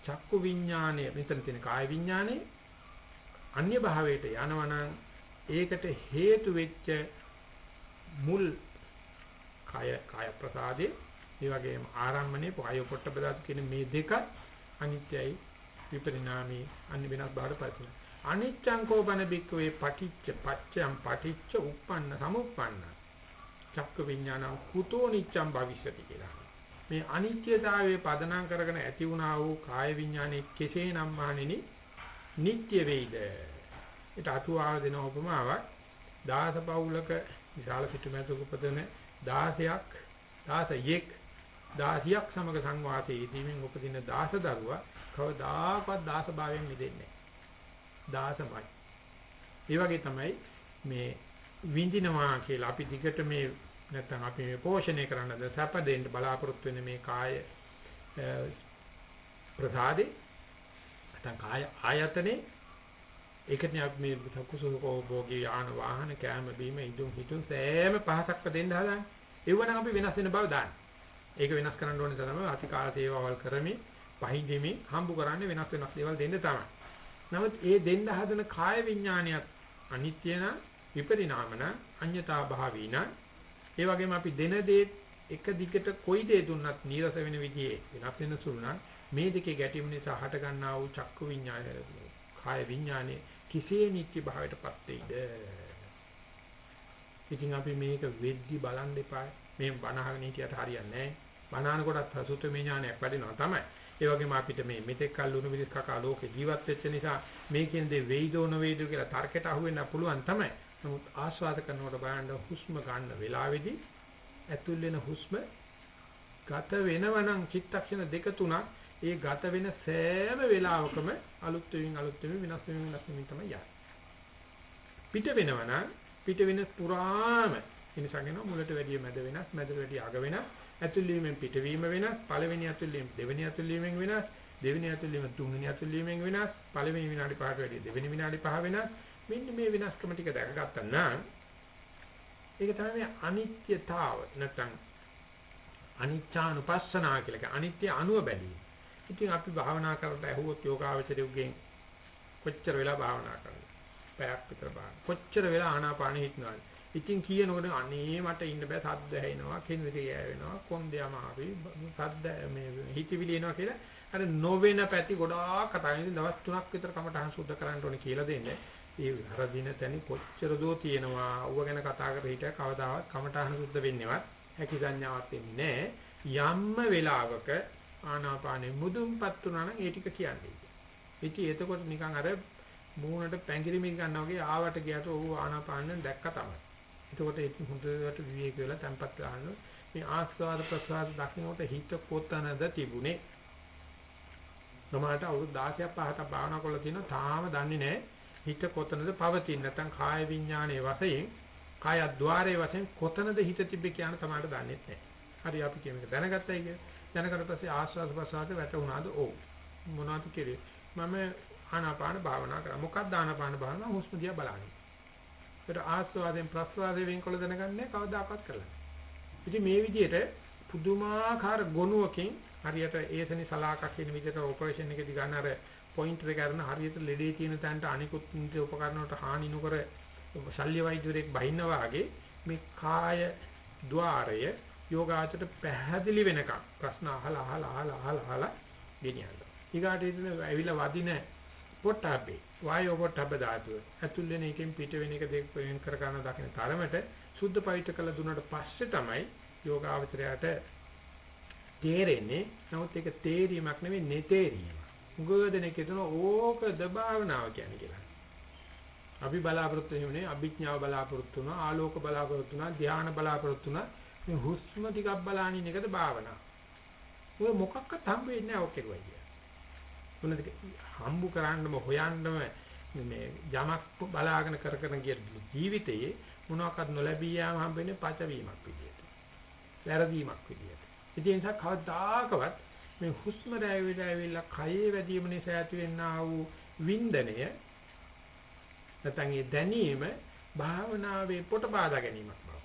චක්කු විඥානය මෙතන තියෙන කාය විඥානේ අන්‍ය භාවයට යනවනම් ඒකට හේතු වෙච්ච මුල් කාය කාය ප්‍රසාදේ ඒ වගේම ආරම්මනේ පය පොට්ට බදාත් කියන මේ දෙකත් අනිත්‍යයි විපරිණාමී අන්‍ය වෙනස් බාහිර පරිසර අනිච්ඡං කෝපන බික්කවේ පටිච්ච පච්චයන් පටිච්ච උප්පන්න සමුප්පන්න චක්ක විඥානං කුතෝ නිච්ඡං භවිෂති කියලා. මේ අනිත්‍යතාවයේ පදනම් කරගෙන ඇති වුණා වූ කාය විඥානේ කෙසේනම් මහණෙනි? නිට්ටය වෙයිද ඒට අතුආව දෙන උපමාවක්. දාස පවුලක විශාල පිටුමැදක උපදින 16ක් 16ක් 16ක් සමග සංවාසයේ යෙදීමෙන් උපදින දාස දරුවා කවදාකවත් දාස භාවයෙන් මිදෙන්නේ නැහැ. 16මයි. ඒ වගේ තමයි මේ විඳිනවා කියලා අපි දිගට මේ නැත්තම් අපි මේ පෝෂණය කරන්නද සැප දෙන්න බලාපොරොත්තු වෙන මේ කාය ප්‍රසාදේ නැත්තම් කාය ආයතනේ ඒකනේ අපි මේ සකුසුකෝ භෝගී යාන වාහන කෑම බීම ඉදුම් හිතුම් සෑම පහසක්ව දෙන්න හදාන්නේ. ඒවනම් අපි වෙනස් වෙන බව දාන්න. ඒක වෙනස් කරන්න ඕනේ තමයි අතිකාල සේවාවල් කරමින් පහින්දෙමි හම්බ කරන්නේ වෙනස් වෙනස් දේවල් දෙන්න තමයි. නමුත් ඒ දෙන්න හදන කාය විඥානියත් අනිත්‍ය නම් විපරිණාමන අඤ්‍යතා භාවීන ඒ වගේම අපි දෙන දේ එක දිගට කොයි දේ දුන්නත් නීරස වෙන විදිහේ වෙනස් වෙන සුළු නම් මේ දෙකේ ගැටීම නිසා හට ගන්නා වූ චක්කු විඥානය කාය විඥානේ කිසිේ නිත්‍ය භාවයටපත් වෙයිද? ඉතින් අපි මේක වෙද්දි බලන් දෙපා මේ බණහගෙන හිටියට හරියන්නේ නැහැ. බණාන කොටත් සුතමේ ඥානයක් වැඩෙනවා තමයි. ඒ වගේම අපිට මේ මෙතෙක් කල් ලුණු මිරිස් කකා ලෝකේ ජීවත් වෙච්ච නිසා මේකෙන් දෙ වෙයිදෝ නොවේදෝ කියලා තර්කයට අහු වෙන්න පුළුවන් තමයි. නමුත් ආස්වාද කරනකොට බලන්න හුස්ම ගන්න වෙලාවේදී ඇතුල් වෙන හුස්ම ගත වෙනවනම් චිත්තක්ෂණ දෙක තුනක් ඒ ගත වෙන සෑම වෙලාවකම අලුත් වෙමින් අලුත් වෙමින් වෙනස් වෙමින් වෙනස් වෙමින් තමයි යන්නේ. පිට වෙනවනම් පිට වෙන පුරාම එනිසාගෙන මුලට වැඩිය මැද වෙනස් මැදට වැඩිය අග වෙනස් ඇතුළීමෙන් පිටවීම වෙනස් පළවෙනි ඇතුළීම දෙවෙනි ඇතුළීමෙන් වෙනස් දෙවෙනි ඇතුළීම තුන්වෙනි ඇතුළීමෙන් වෙනස් පළවෙනි විනාඩි 5ට වැඩිය දෙවෙනි විනාඩි 5 වෙනස් මෙන්න මේ වෙනස්කම ටික දැකගත්තා නම් ඒක තමයි අනිත්‍යතාව නැත්නම් අනිච්චානුපස්සනා කියලා කියන්නේ අනිත්‍ය අනුව බැලීම. ඉතින් අපි භාවනා කරලා ඇහුවොත් යෝගාවචරයෙකුගෙන් කොච්චර වෙලා භාවනා කරනවද? පැයක් විතර භාවනා. කොච්චර වෙලා ආනාපානෙ හිටනවද? ඉතින් කියනකොට අනේ මට ඉන්න බෑ සද්ද ඇහෙනවා කෙනෙක් යෑවෙනවා කොන්දේ අමාරුයි සද්ද මේ හිතවිලි එනවා කියලා අර නොවෙන පැති ගොඩාක් කතා කරන දවස් 3ක් විතර කමටහන් සුද්ධ කරන්න ඕනේ කියලා දෙන්නේ. ඒ අර දින තැනි කොච්චර දෝ තියෙනවා ඌව ගැන කතා කර හිටිය කවදාවත් කමටහන් සුද්ධ වෙන්නේවත් හැකි සංඥාවක් වෙන්නේ යම්ම වෙලාවක ආනාපානෙ මුදුන්පත් වුණා නම් ඒ ටික කියන්නේ. ඉතින් එතකොට නිකන් අර මූණට පැංගිරිමි ගන්නවා වගේ ආවට ගියට ඌ ආනාපානෙන් දැක්ක තමයි. එතකොට ඒක හොඳට විවේක වෙලා තැම්පත් ගන්න. මේ ආස්වාද ප්‍රසආද දකින්නට හිත කොතනද තිබුණේ? සමහරට අවුරුදු 16ක් 15ක් භාවනා කරලා තියෙනවා. තාම දන්නේ නැහැ හිත කොතනද පවතින්නේ. නැත්නම් කාය විඥානයේ වශයෙන් කාය ద్వාරයේ වශයෙන් කොතනද හිත තිබෙ කියන තමයි දන්නේ නැහැ. හරි අපි කියමු දැනගත්තයි කිය දැනගත්ත පස්සේ ආස්වාද ප්‍රසආද වැටුණාද? ඔව්. මොනවද කෙරේ? මම ආනාපාන භාවනා කරා. මොකක්ද ආනාපාන භාවනාව හුස්ම දිහා බලන්නේ. ඒකට ආස්වාදයෙන් ප්‍රස්වාදයෙන් වෙන්කොල දැනගන්නේ කවදාකවත් කරලා ඉතින් මේ විදිහට පුදුමාකාර ගොනුවකින් හරියට ඒසනි සලාකක් කියන විදිහට ඔපරේෂන් එකදී ගන්න අර පොයින්ටර් එක කරන හරියට ලෙඩේ තියෙන තැනට අනිකුත් උපකරණ වලට හානි නොකර ශල්‍ය වෛද්‍යවරයෙක් බහින්නා වගේ මේ කාය ద్వාරය යෝගාචරයට පැහැදිලි වෙනකම් ප්‍රශ්න අහලා අහලා අහලා අහලා අහලා ගෙනියනවා. ඊගාට ඉතින් ඇවිල්ලා වදින පොට්ටබ්බේ වායෝ පොට්ටබ්බ ධාතුව. ඇතුල් වෙන එකෙන් පිට වෙන එක දෙක වෙන කර ගන්න දකින්න තරමට සුද්ධ පවිත්‍ර කළ දුන්නට පස්සේ තමයි යෝගාවචරයට තේරෙන්නේ. නමුත් ඒක තේරීමක් නෙවෙයි නෙතේරීම. උගදෙනෙක් කියන ඕකද භාවනාව කියන්නේ කියලා. අපි බලාපොරොත්තු වෙන්නේ අභිඥාව බලාපොරොත්තු වෙනවා ආලෝක බලාපොරොත්තු වෙනවා ධානය බලාපොරොත්තු වෙනවා මේ හුස්ම ටිකක් බලානින් එකද භාවනාව. ඔය මොකක්වත් හම්බ වෙන්නේ නැහැ ඔක කෙරුවයි. මොනද හම්බු කරන්නම හොයන්නම මේ යමක් බලාගෙන කර කර ගිය ජීවිතයේ මොනවාක්වත් නොලැබී යාම හම්බෙන්නේ පචවීමක් විදියට. වැරදීමක් විදියට. ඒ නිසා කවදාකවත් මේ හුස්ම රැවිල ඇවිල්ලා කයේ වැදීම නිසා ඇතිවෙනා වූ වින්දනය නැත්නම් ඒ දැනීම භාවනාවේ පොට පාදා ගැනීමක් බව.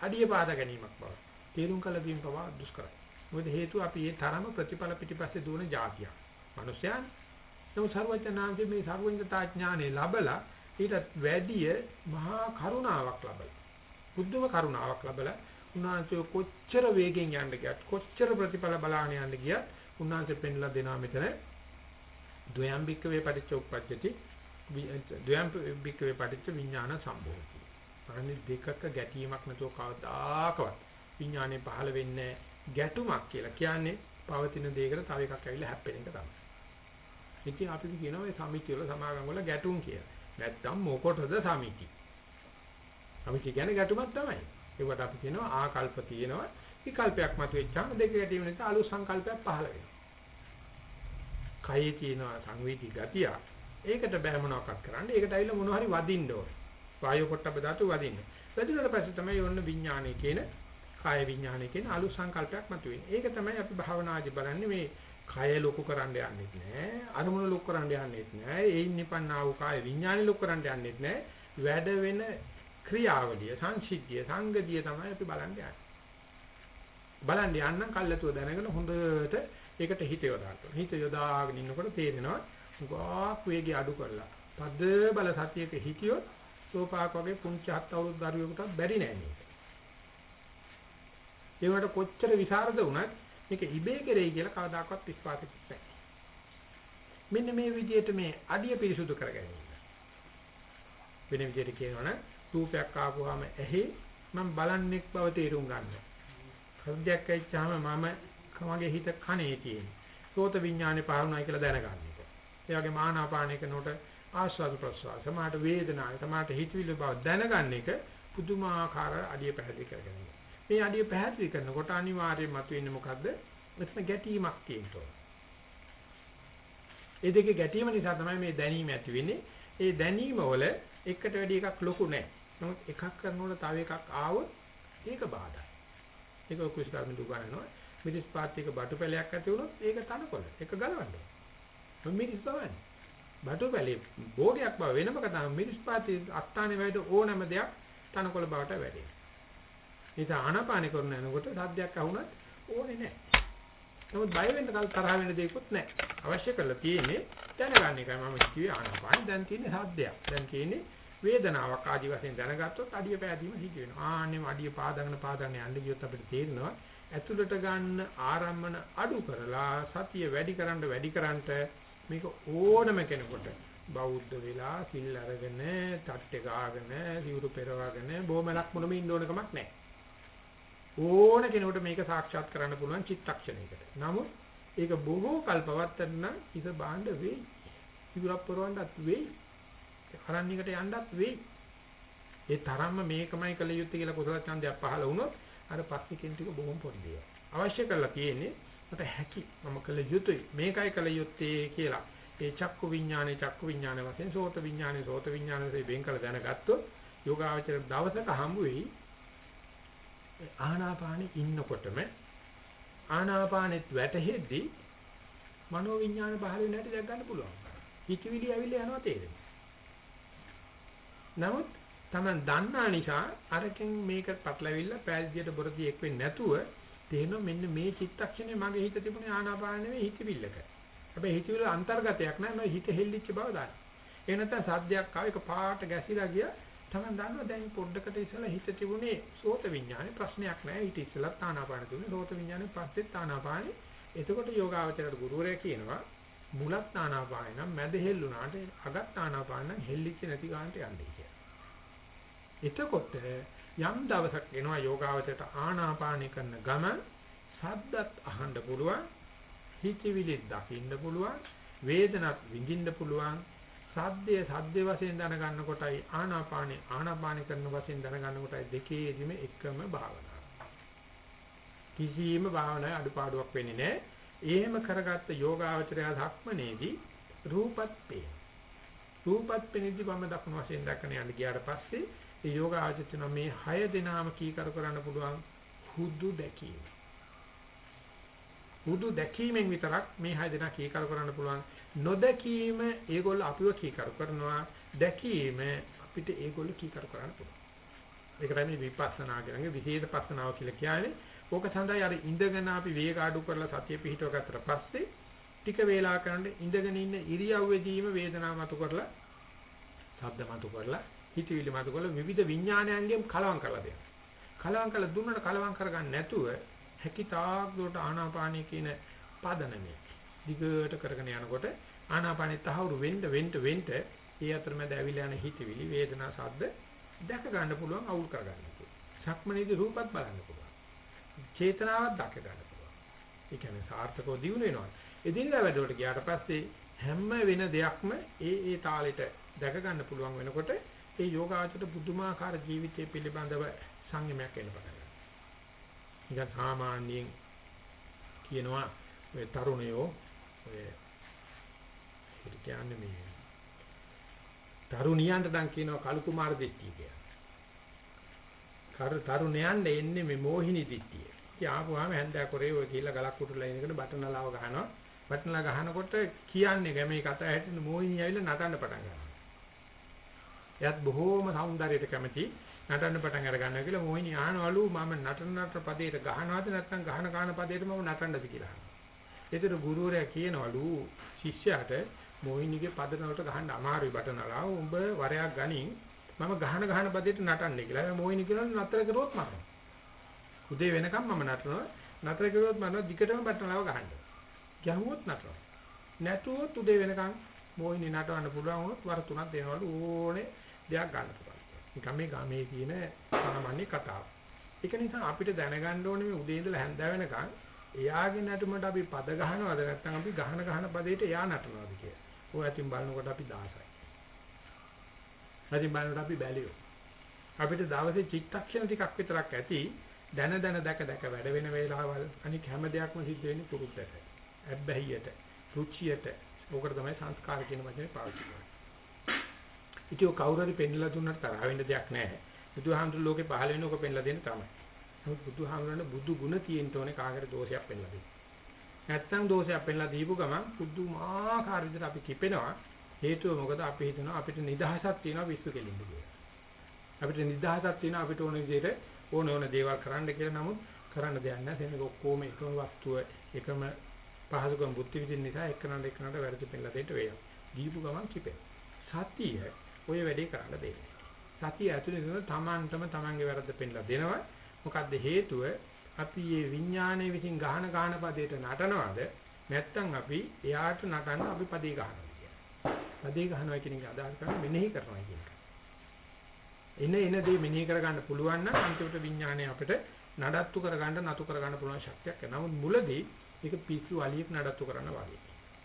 අඩිය පාදා ගැනීමක් බව. තේරුම් කළ දීම පවා දුෂ්කරයි. මොකද හේතුව අපි ඒ තරම ප්‍රතිඵල පිටිපස්සේ දුවන જાතියක්. මනුස්සයන් නමුත් සර්වඥාන්ගේ මේ සර්වඥතා ඥානෙ ලැබලා ඊටත් වැඩිය මහා කරුණාවක් ලැබලා බුද්ධම කරුණාවක් ලැබලා උන්වහන්සේ කොච්චර වේගෙන් යන්න ගියත් කොච්චර ප්‍රතිඵල බලාගෙන යන්න ගියත් උන්වහන්සේ පෙන්ලා දෙනා මෙතන ද්වයම්බික වේ පටිච්ච උප්පජ්ජති ද්වයම්බික වේ පටිච්ච විඥාන සම්භෝධි. අනේ දෙකක ගැටීමක් නැතුව කවදාකවත් විඥානේ පහළ වෙන්නේ ගැටුමක් කියලා කියන්නේ පවතින දෙයකට තව එකක් ඇවිල්ලා හැප්පෙන එක තමයි. ඉතින් අපි කියනවා මේ සමිතිය වල සමාගම් වල ගැටුම් කියලා. නැත්තම් මොකටද සමිති? සමිතිය කියන්නේ ගැටුමක් තමයි. ඒකට අපි කියනවා ආකල්ප තියෙනවා. විකල්පයක් මතුවෙච්චාම දෙක ගැටීම නිසා අලුත් සංකල්පයක් පහළ වෙනවා. කයේ තියෙනවා සංවේදී ගතිය. ඒකට බෑ මොනවාක්වත් කරන්න. ඒකට ඇවිල්ලා මොනවා හරි වදින්න ඕනේ. වායු පොට්ටබ ධාතු වදින්න. වැදුනට පස්සේ තමයි යොන්න විඥානය කියන කාය විඥානය කියන අලුත් සංකල්පයක් මතුවෙන්නේ. ඒක තමයි අපි භාවනාදී බලන්නේ මේ කය ලොකු කරන්න යන්නෙත් නෑ. අරමුණ ලොකු කරන්න යන්නෙත් නෑ. ඒයින් නිපන්නා වූ කාය විඥානය ලොකු කරන්න යන්නෙත් නෑ. වැඩ වෙන ක්‍රියාවලිය, සංසිද්ධිය, සංගතිය තමයි අපි බලන්න යන්නේ. බලන්න යන්න කල්ලාතුව දැනගෙන හොඳට ඒකට හිත යොදාගන්න. හිත යොදාගෙන ඉන්නකොට තේරෙනවා ගාක් වේගය අඩු කරලා. පද බල සතියක හිතියොත් සෝපාක් වගේ පුංචි හත් අවුරුදු දරුවෙකුට බැරි නෑ මේක. ඒවට කොච්චර විසරද වුණත් මේක ඉබේ කෙරෙයි කියලා කවදාකවත් විශ්වාස නැහැ. මෙන්න මේ විදිහට මේ අඩිය පිරිසුදු කරගැනීම. වෙන විදිහට කියනවනම් රූපයක් ආපුවාම ඇහි මම බලන්නෙක් බව තේරුම් ගන්නවා. හෘදයක් ඇවිච්චාම මම මගේ හිත කනේ තියෙන. සෝත විඥානේ පාරුණා කියලා දැනගන්න එක. ඒ වගේ මානාපානයක නෝට ආස්වාද ප්‍රසවාස සමාට වේදනාව සමාට හිතවිලි බව දැනගන්න එක පුදුමාකාර අඩිය පැහැදිලි කරගන්න. මේ අඩිය පැහැදිලි කරනකොට අනිවාර්යයෙන්ම මතුවෙන්නේ මොකද්ද? මෙතන ගැටීමක් තියෙනවා. ඒ දෙකේ ගැටීම නිසා තමයි මේ දැනීම ඇති වෙන්නේ. ඒ දැනීම වල එකට වැඩි එකක් ලොකු නැහැ. නමුත් එකක් කරනකොට තව එකක් ආවොත් ඒක බාධායි. ඒක කුස්කාරමින් දුගනනවා. මිරිස් පාත්තික බටුපැලයක් ඇති වුණොත් ඒක තනකොළ. ඒක ගලවන්න. මිරිස් බවන්නේ. බටුපැලේ භෝගයක් බව වෙනම කතාවක්. මිරිස් පාත්ති අත්තානේ වැඩ ඕනම දෙයක් තනකොළ බවට වැඩේ. ඒක ආනාපාන කරන යනකොට සද්දයක් අහුණත් ඕනේ නැහැ. නමුත් බය වෙන්න කල් තරහ වෙන දෙයක්වත් නැහැ. අවශ්‍ය කරලා තියෙන්නේ දැනගන්න එකයි මම කිව්වේ ආනාපාන දැන් තියෙන්නේ සද්දයක්. දැන් තියෙන්නේ වේදනාවක් ආදි වශයෙන් දැනගත්තොත් අඩිය පෑදීම සිදු වෙනවා. ආන්නේ අඩිය පාදගෙන පාදගෙන යන්න ගියොත් අපිට තේරෙනවා ඇතුළට ගන්න ආරම්මන අඩු කරලා සතිය වැඩි කරන්න වැඩි කරන්නට මේක ඕනම කෙනෙකුට බෞද්ධ වෙලා සිල් අරගෙන තට්ටේ ගාගෙන සිවුරු පෙරවගෙන බොමලක් මොනම ඉන්න ඕන කමක් නැහැ. ඕන කෙනෙකුට මේක සාක්ෂාත් කරන්න පුළුවන් චිත්තක්ෂණයකට. නමුත් ඒක බොහෝ කල්පවත් නම් ඉත බාණ්ඩ වෙයි. සිවුරක් පරවන්නත් වෙයි. අරණ්‍යයකට යන්නත් වෙයි. ඒ තරම්ම මේකමයි කළ යුත්තේ කියලා කුසල ඡන්දයක් පහළ වුණොත් අර පස්තිකෙන් ටික බොහොම පොඩි දෙයක්. අවශ්‍ය කරලා තියෙන්නේ මට හැකි මම කළ යුතුයි මේකයි කළ යුත්තේ කියලා. ඒ චක්කු විඥානේ චක්කු විඥාන වශයෙන් සෝත විඥානේ සෝත විඥාන වශයෙන් වෙන් කළ දැනගත්තොත් යෝගාවචර දවසක හම්බ වෙයි. ආනාපානෙ ඉන්නකොටම ආනාපානෙත් වැටෙද්දී මනෝ විඥාන පහළ වෙන හැටි දැක් ගන්න පුළුවන්. හිතවිලි ඇවිල්ලා යනවා තේරෙනවා. නමුත් Taman දන්නා නිසා අරකින් මේක පටලවිල්ල පෑල්දියට බොරදියෙක් වෙන්නේ නැතුව තේරෙනවා මෙන්න මේ චිත්තක්ෂණේ මගේ හිත තිබුණේ ආනාපාන නෙවෙයි හිතවිල්ලක. හැබැයි හිතවිල්ල අන්තර්ගතයක් නෑ මම හිත හෙල්ලිච්ච බව දන්නවා. ඒ නැත්නම් සද්දයක් ආව එක පාට ගැසිලා ගියා තමන් දන්නවා දැන් පොඩ්ඩකට ඉස්සලා හිත තිබුණේ සෝත විඥානේ ප්‍රශ්නයක් නෑ ඊට ඉස්සලා තානාපාන තිබුණේ සෝත විඥානේ පස්සෙත් තානාපානේ එතකොට යෝගාවචරයට ගුරුවරයා කියනවා මුලත් තානාපාන නම් මැද හෙල්ලුණාට අගත් තානාපාන නම් හෙල්ලිච්ච නැති ගන්නට යන්නේ කියලා. එතකොට යම් දවසක් එනවා යෝගාවචරයට ආනාපානය කරන ගමන් සද්දත් අහන්න පුළුවන් හිතවිලි දකින්න පුළුවන් වේදනත් විඳින්න පුළුවන් සද්දේ සද්දේ වශයෙන් දැනගන්න කොටයි ආනාපානේ ආනාපාන කරන වශයෙන් දැනගන්න කොටයි දෙකේදීම එකම භාවනාව. කිසියම් භාවනාවේ අඩුපාඩුවක් වෙන්නේ නැහැ. එහෙම කරගත්ත යෝගාවචරය ධක්මනේදී රූපත් පේන. රූපත් පෙනෙද්දි වම දකුණු වශයෙන් දක්වන යන්න ගියාට පස්සේ ඒ යෝග ආචිතන මේ 6 දෙනාම කීකරු කරන්න පුළුවන් හුදු දැකීම. හුදු දැකීමෙන් විතරක් මේ 6 දෙනා කීකරු කරන්න පුළුවන්. නොදැකීම ඒගොල්ල අපිව කීකරු කරනවා. දැකීම අපිට ඒගොල්ල කීකරු කරන්න පුළුවන්. ඒක තමයි විපස්සනා කියන්නේ විශේෂ පස්සනාව කියලා කියන්නේ. ඕක සඳහා අර ඉඳගෙන අපි වේග අඩු කරලා සතිය පිහිටව ගත්තට පස්සේ ටික වේලා කරනකොට ඉඳගෙන ඉන්න ඉරියව්වේදීම වේදනාව මතු කරලා ශබ්ද මතු කරලා හිතවිලි මතු කරලා විවිධ විඥානයන්ගෙන් කලවම් කරලා දෙනවා. කලවම් කරලා දුන්නට කලවම් කරගන්න නැතුව හැකිතාක් දුරට ආනාපානිය කියන පදනමේ දිගට කරගෙන යනකොට ආනාපානෙ තහවුරු වෙන්න වෙන්න වෙන්න ඒ අතරමැද ඇවිල්ලා යන හිතවිලි වේදනා ශබ්ද දැක ගන්න පුළුවන් අවුල් කරගන්න පුළුවන්. සක්මනේදී රූපත් බලන්න පුළුවන්. චේතනාවක් දැක ගන්න පුළුවන්. ඒ කියන්නේ සාර්ථකව දිනු වෙනවා. එදිනදා වැඩවලට ගියාට පස්සේ හැම වෙන දෙයක්ම ඒ ඒ තාලෙට දැක ගන්න පුළුවන් වෙනකොට ඒ යෝගාචර බුදුමාකාර ජීවිතය පිළිබඳව සංයමයක් එන්න පටන් ගන්නවා. නිකන් සාමාන්‍යයෙන් කියනවා ඔය තරුණයෝ ඔය කියන්නේ මේ තරුණියන්ට දැන් කියනවා කලු කුමාර දිට්ඨිය කියලා. කර තරුණයන්ට එන්නේ මේ මෝහිනී දිට්ඨිය. ඉතින් ආපුවාම හැන්දෑ කරේ ඔය කියලා ගලක් උටලා ඉනගෙන බටනලාව ගහනවා. බටනලා ගහනකොට කියන්නේ මේ කතා හැටින් මෝහිනී ඇවිල්ලා නටන්න පටන් ගන්නවා. එයත් බොහෝම సౌందර්යයට කැමති නටන්න පටන් අර ගන්නවා කියලා මොහිනී ආනවලු මම නටන නට පදේට ගහනවාද නැත්නම් ගහන ගහන පදේට මම නටන්නද කියලා. ඒතර ගුරුවරයා කියනවලු ශිෂ්‍යයාට මොහිනීගේ පද නලට ගහන්න අමාරුයි බටනලා. උඹ වරයක් ගනින් මම ගහන ගහන පදේට නටන්නේ කියලා. මොහිනී කියනවා නතර කරුවොත් මරනවා. උදේ වෙනකම් මම නටනවා. නතර කරුවොත් මම දිගටම බටනලාව ගහන්න. ගැහුවොත් නටනවා. නැතුවොත් උදේ වෙනකම් මොහිනී නටවන්න පුළුවන් වුණොත් වර තුනක් දෙනවලු ඕනේ දෙයක් ගන්න පුළුවන්. නිකම් මේ ගමේ තියෙන සාමාන්‍ය කතාව. ඒක නිසා අපිට දැනගන්න ඕනේ මේ උදේ ඉඳලා හැන්ද වෙනකන් එයාගේ නටුමට අපි පද ගහනවද නැත්නම් අපි ගහන ගහන පදේට එයා නටනවද කියලා. ඔය අතින් බලනකොට අපි 16යි. අතින් බලනකොට අපි බැලියෝ. අපිට දවසේ චිත්තක්ෂණ ටිකක් විතරක් ඇති දැන දැන දැක දැක වැඩ වෙන වේලාවල් අනික හැම දෙයක්ම සිද්ධ වෙන්නේ පුරුද්දට. ඇබ්බැහියට, රුචියට. ඕකට තමයි සංස්කාර කියන වචනේ පාවිච්චි කරන්නේ. ඉතින් කවුරු හරි පෙන්ලා දුන්නට තරහ වෙන්න දෙයක් නැහැ. බුදුහාමුදුරු ලෝකේ පහළ වෙන එක පෙන්ලා දෙන්න තමයි. නමුත් බුදුහාමුදුරනේ බුදු ගුණ තියෙන්න ඕනේ කාගේට දෝෂයක් පෙන්ලා දෙන්න. නැත්තම් දෝෂයක් පෙන්ලා දීපු ගමන් පුදුමාකාර විදිහට අපි කිපෙනවා. හේතුව මොකද අපි හිතනවා අපිට නිදහසක් තියෙනවා විශ්ව කෙලින්ද කියලා. අපිට නිදහසක් තියෙනවා අපිට ඕන විදිහට ඕන ඕන දේවල් කරන්න කියලා නමුත් කරන්න දෙයක් නැහැ. එතන ඔක්කොම එකම වස්තුව එකම පහසුකම් බුද්ධ විදින් නිසා එකනට එකනට වැරදි පෙන්ලා දෙන්න වේනවා. දීපු ගමන් කිපෙන. සතිය ඔය වැඩේ කරන්න දෙන්නේ. සතිය ඇතුලේ ඉඳන් තමන්ටම තමන්ගේ වැරද්ද පෙන්ලා දෙනවා. මොකද්ද හේතුව? අපි මේ විඥානයේ විසින් ගහන ගහන පදයට නටනවද නැත්නම් අපි එයාට නටන්න අපි පදේ ගහනවා කියන්නේ. පදේ ගහනවා කියන එක අදහස් කරන්නේ මෙනෙහි කරනවා කියන එක. එන එන දේ මෙනෙහි කරගන්න පුළුවන් නම් අන්තිමට විඥානය අපිට නඩත්තු කරගන්න නතු කරගන්න පුළුවන් ශක්තියක් එනවා. නමුත් මුලදී ඒක පිස්සු අලියෙක් නඩත්තු කරන්න වගේ.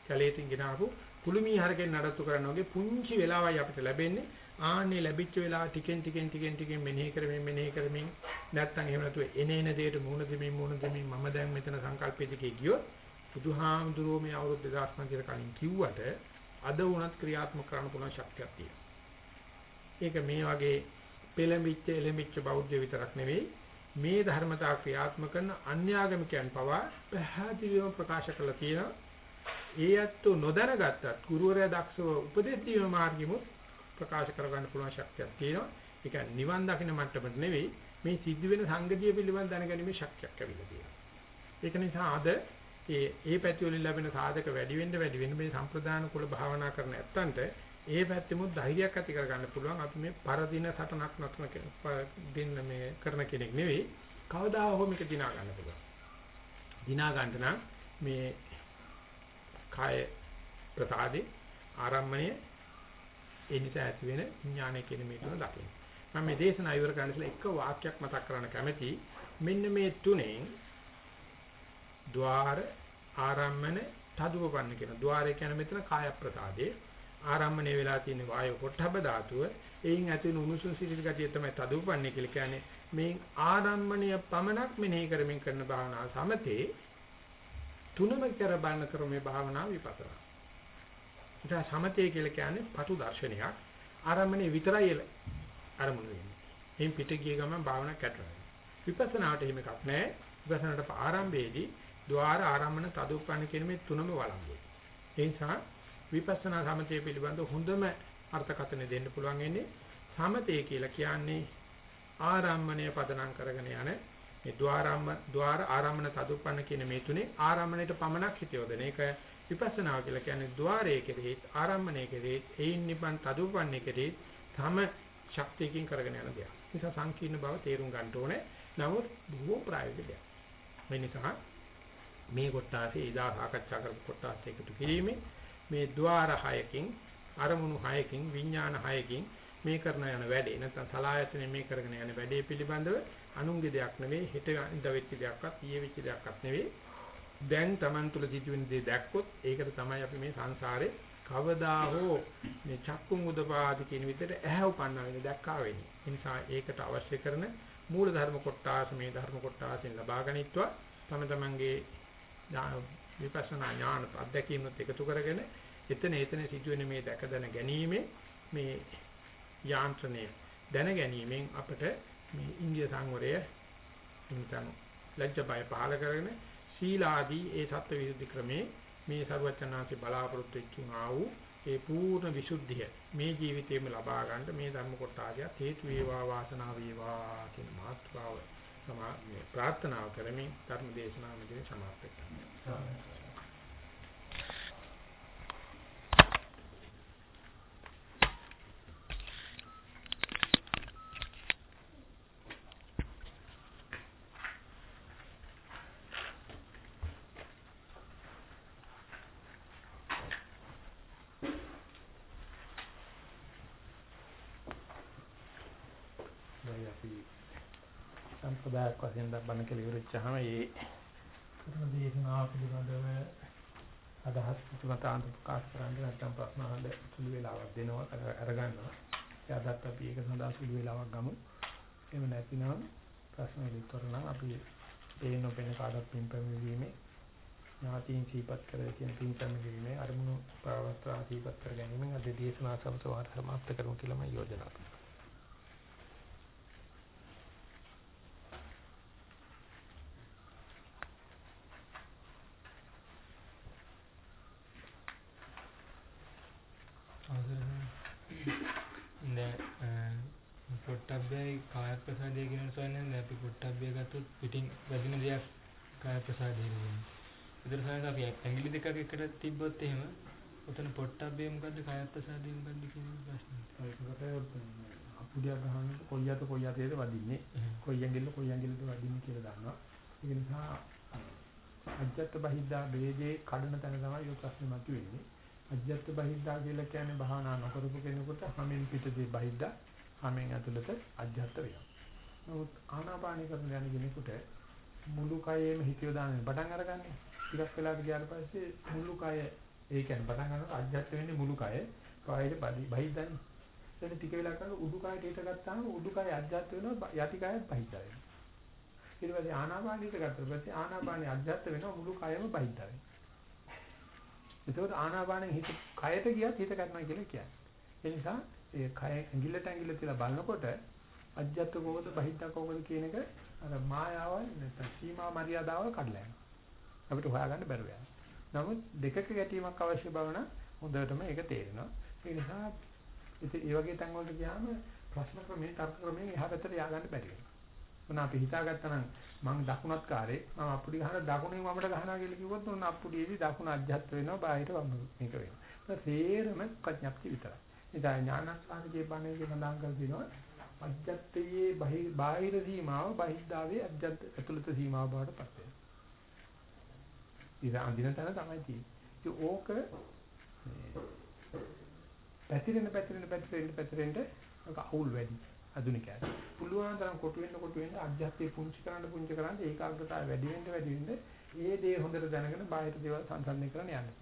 කැලේටින් ගෙනාවු කුළුමී හරකෙන් නඩත්තු කරනවා වගේ පුංචි වෙලාවයි අපිට ලැබෙන්නේ. ආන්නේ ලැබිච්ච වෙලාව ටිකෙන් ටිකෙන් ටිකෙන් ටිකෙන් මෙනෙහි කරමින් මෙනෙහි කරමින් නැත්තම් එහෙම නැතුව එන එන දෙයට මුහුණ දෙමින් මුහුණ දෙමින් මම දැන් මෙතන සංකල්පෙ දිගේ ගියොත් බුදුහාමුදුරුවෝ මේ අවුරුදු 2500 කලින් කිව්වට අද වුණත් ක්‍රියාත්මක කරන්න පුළුවන් ශක්තියක් තියෙනවා. ඒක මේ වගේ පෙළඹිච්ච එළඹිච්ච බෞද්ධ විතරක් නෙවෙයි මේ ධර්මතා ක්‍රියාත්මක කරන අන්‍යාගමිකයන් පවා පැහැදිලිවම ප්‍රකාශ කරලා තියෙනවා. ඒ ඇත්ත නොදැනගත්තත් ගුරුවරයා දක්ෂව උපදෙස් දීම මාර්ගෙමුත් ප්‍රකාශ කරගන්න පුළුවන් ශක්තියක් තියෙනවා. ඒක නිවන් දකින්න මට්ටමට නෙවෙයි මේ සිද්ධ වෙන සංගතිය පිළිබඳ දැනගැනීමේ ශක්තියක් ලැබිලා තියෙනවා. ඒක නිසා අද ඒ ඒ පැති වලින් ලැබෙන සාධක වැඩි වෙන්න වැඩි වෙන්න මේ සම්ප්‍රදාන කුල භාවනා කරන ඇත්තන්ට ඒ පැත්තෙමුත් ධෛර්යයක් ඇති කරගන්න පුළුවන් අපි මේ පරදින සටනක් නතර දෙන්න මේ කරන කෙනෙක් නෙවෙයි කවදා හෝ මේක දිනා ගන්න පුළුවන්. දිනා ගන්න නම් මේ කාය ප්‍රසාදේ ආරම්මණය ඒ නිසා ඇති වෙන විඥානය කියන මේ තුන දකින්න. මම මේ දේශනා ඉවර කරන්න ඉස්සෙල්ලා එක වාක්‍යයක් මතක් කරන්න කැමතියි. මෙන්න මේ තුනෙන් ద్వාර ආරම්මන තදුවපන්න කියන. ద్వාරය කියන්නේ මෙතන කාය ප්‍රසාදේ ආරම්මණය වෙලා තියෙන වායෝ පොට්ටබ ධාතුව එයින් ඇති වෙන උණුසුම් සිසිල් ගතිය තමයි තදුවපන්නේ කියලා කියන්නේ මේ ආරම්මණය පමණක් මෙනෙහි කරමින් කරන භාවනාව සමතේ තුනම කර බලන ක්‍රමේ භාවනා විපස්සනා. ඉතින් සමතේ කියලා කියන්නේ පටු දර්ශනයක්. ආරම්භනේ විතරයි අරමුණු වෙන්නේ. එයින් පිට ගිය ගමන් භාවනා කැටරෙනවා. විපස්සනාවට එහෙම එකක් නැහැ. විපස්සනාට ආරම්භයේදී ద్వාර ආරම්භන තදුප්පන්න කියන මේ තුනම වළංගුයි. ඒ නිසා විපස්සනා සමතේ පිළිබඳ හොඳම අර්ථකථන දෙන්න පුළුවන් වෙන්නේ සමතේ කියලා කියන්නේ ආරම්මණය පදනම් කරගෙන යන මේ ద్వාරම්ම ద్వාර ආරම්මන සතුප්පන්න කියන මේ තුනේ ආරම්මණයට පමණක් හිතියොදන. ඒක විපස්සනා කියලා කියන්නේ ద్వාරයේ කෙරෙහි ආරම්මණයේ කෙරෙහි ඒින් නිබන් තදුප්පන්නේ කෙරෙහි තම ශක්තියකින් කරගෙන යන දෙයක්. නිසා සංකීර්ණ බව තේරුම් ගන්න ඕනේ. නමුත් බොහෝ ප්‍රායෝගික දෙයක්. මේ නිසා මේ කොටාසේ ඉදා සාකච්ඡා කරපු කොටාස් එකතු කිරීමේ මේ ద్వාර හයකින් අරමුණු හයකින් විඥාන හයකින් මේ කරන යන වැඩේ. නැත්නම් සලායතනෙ මේ කරගෙන යන වැඩේ පිළිබඳව අනුන්ගේ දෙයක් නෙවෙයි හිත ඉඳ වෙච්ච දෙයක්වත් ඊයේ වෙච්ච දෙයක්වත් නෙවෙයි. දැන් Taman තුල සිදුවෙන දේ දැක්කොත් ඒකට තමයි අපි මේ සංසාරේ කවදා හෝ මේ චක්කුම් උදපාදි කියන විදිහට ඇහැ උපන්නා වෙන දැක්කා වෙන්නේ. ඒ නිසා ඒකට අවශ්‍ය කරන මූල ධර්ම කොටාස මේ ධර්ම කොටාසෙන් ලබා ගනිත්වා තම තමන්ගේ විපස්සනා ඥාන අධ්‍යක්ීමත් එකතු කරගෙන එතන එතන සිදුවෙන මේ දැක දැන ගැනීම මේ යාන්ත්‍රණය දැන ගැනීමෙන් අපට මේ ඉන්දිය සංවරය නිතන් ලැජ්ජ බය පහල කරගෙන සීලාදී ඒ සත්‍ය විසුද්ධි ක්‍රමේ මේ සරුවචනාංශේ බලාපොරොත්තු වෙච්චුන් ආ වූ ඒ පූර්ණ විසුද්ධිය මේ ජීවිතේම ලබා ගන්න මේ ධර්ම කොටාදිය හේතු වේවා වාසනාව වේවා කියන මාත්‍රාව සමා ප්‍රාර්ථනාව කරමින් ධර්ම දේශනාව මෙතන සමාප්ත කරනවා. සම්ප්‍රදායක් වශයෙන් බණ කියලා ඉවරච්චාම ඒ කරන දේශනාව පිළිබඳව අදහස් මතාන්ත ප්‍රකාශ කරන්න නැත්නම් ප්‍රශ්න අහන්න සුළු වෙලාවක් දෙනවා අරගන්නවා. ඒ අදත් අපි ඒක සඳහා සුළු වෙලාවක් ගමු. එහෙම නැතිනම් ප්‍රශ්න විතර නම් අපි ඒ නොපෙන කාටත් පින් පැමිණීමේ ඥාතීන් සීපත් කර කියන පින් පැමිණීමේ අරමුණු ප්‍රවස්ත්‍රා සීපත් කර ගැනීමෙන් අද දේශනා සමතවාර සමාප්ත කරමු කියලා මම යෝජනා කරනවා. පොට්ටබ්බේ කාය ප්‍රසාදය කියන සෝයන්නේ දැන් අපි පොට්ටබ්බේ ගත්තොත් පිටින් වැදින දෙයක් කාය ප්‍රසාදය කියන්නේ. ඒතර සායස අපි ඇඟිලි දෙකක් එකට තිබ්බොත් එහෙම උතන පොට්ටබ්බේ මොකද්ද කාය ප්‍රසාදය මොකද්ද කියන ප්‍රශ්නේ. ඒකට අපුඩියක් ගහනකොට කොයි අත කොයි අතේද වදින්නේ කොයි ඇඟිල්ල කොයි ඇඟිල්ලද වදින්නේ කියලා දන්නවා. ඒක නිසා අජත්ත බහිද්දා වේදේ කඩන තැන තමයි ඔය ප්‍රශ්නේ මතුවෙන්නේ. අජත්ත බහිද්දා කියලා කියන්නේ භාවනා නොකරපු කෙනෙකුට හැමෙන් පිටදී බහිද්දා හැමෙන් ඇතුළත අධ්‍යාත්ත වෙනවා. නමුත් ආනාපානය කරන යන කෙනෙකුට මුළු කයෙම හිත යොදාගෙන පටන් අරගන්නේ. ටිකක් වෙලාවට ගියාට පස්සේ මුළු කය ඒ කියන්නේ පටන් ගන්නකොට අධ්‍යාත්ත වෙන්නේ මුළු කය. කායයට බහිද්දන්නේ. එතන ටික වෙලා කරලා උඩුකයට හිට ගත්තාම උඩුකය අධ්‍යාත්ත වෙනවා යටි කයත් බහිද්ද වෙනවා. ඊට පස්සේ ආනාපානියට ගත්තා පස්සේ ආනාපානිය අධ්‍යාත්ත වෙනවා මුළු කයම බහිද්ද වෙනවා. එතකොට ආනාපානෙන් හිත කයට ගියත් හිත ගන්නවා කියලා කියන්නේ. ඒ නිසා ඒ කය ඇඟිල්ලට ඇඟිල්ල තියලා බලනකොට අජ්ජත් කෝකද බහිද්ද කෝකද කියන එක අර මායාවල් නැත්නම් සීමා මරියාදාවල් කඩලා යනවා. අපිට හොයාගන්න බැරුව යනවා. නමුත් දෙකක ගැටීමක් අවශ්‍ය බව නම් හොඳටම ඒක තේරෙනවා. ඒ නිසා ඉතින් මේ වගේ තැන් වලට ගියාම ප්‍රශ්න ක්‍රමයෙන් තර්ක ක්‍රමයෙන් එහා පැත්තට ය아가න්න බැරි වෙනවා. මොන අපි හිතාගත්තා නම් මම දකුණත් කාරේ මම අප්පුඩි ගහන දකුණෙන් වමට ගහනවා කියලා කිව්වොත් උන් අප්පුඩියේදී දකුණ අධ්‍යත් වෙනවා බාහිර වම මේක වෙනවා. ඒක තේරම ප්‍රඥප්ති විතරයි. ඉතින් ඥානස්වාමීගේ බණේක සඳහන් කර තිනවා අජ්ජත්තයේ බාහිර සීමාව බහිද්ධාවේ අජ්ජත් ඇතුළත සීමාව බවට පත් වෙනවා. ඉතින් අඳින තැන තමයි තියෙන්නේ. ඉතින් ඕක පැතිරෙන පැතිරෙන පැතිරෙන පැතිරෙන්න ඒක අවුල් වැඩි අදුනිකයන්. පුළුවන් තරම් කොටු වෙන්න කොටු වෙන්න අධ්‍යාත්මය පුංචි කරන්න පුංචි කරන්න ඒකාග්‍රතාවය වැඩි වෙන්න වැඩි වෙන්න ඒ දේ හොඳට දැනගෙන බාහිර දේවල් සංසන්දනය කරන්න යන්න.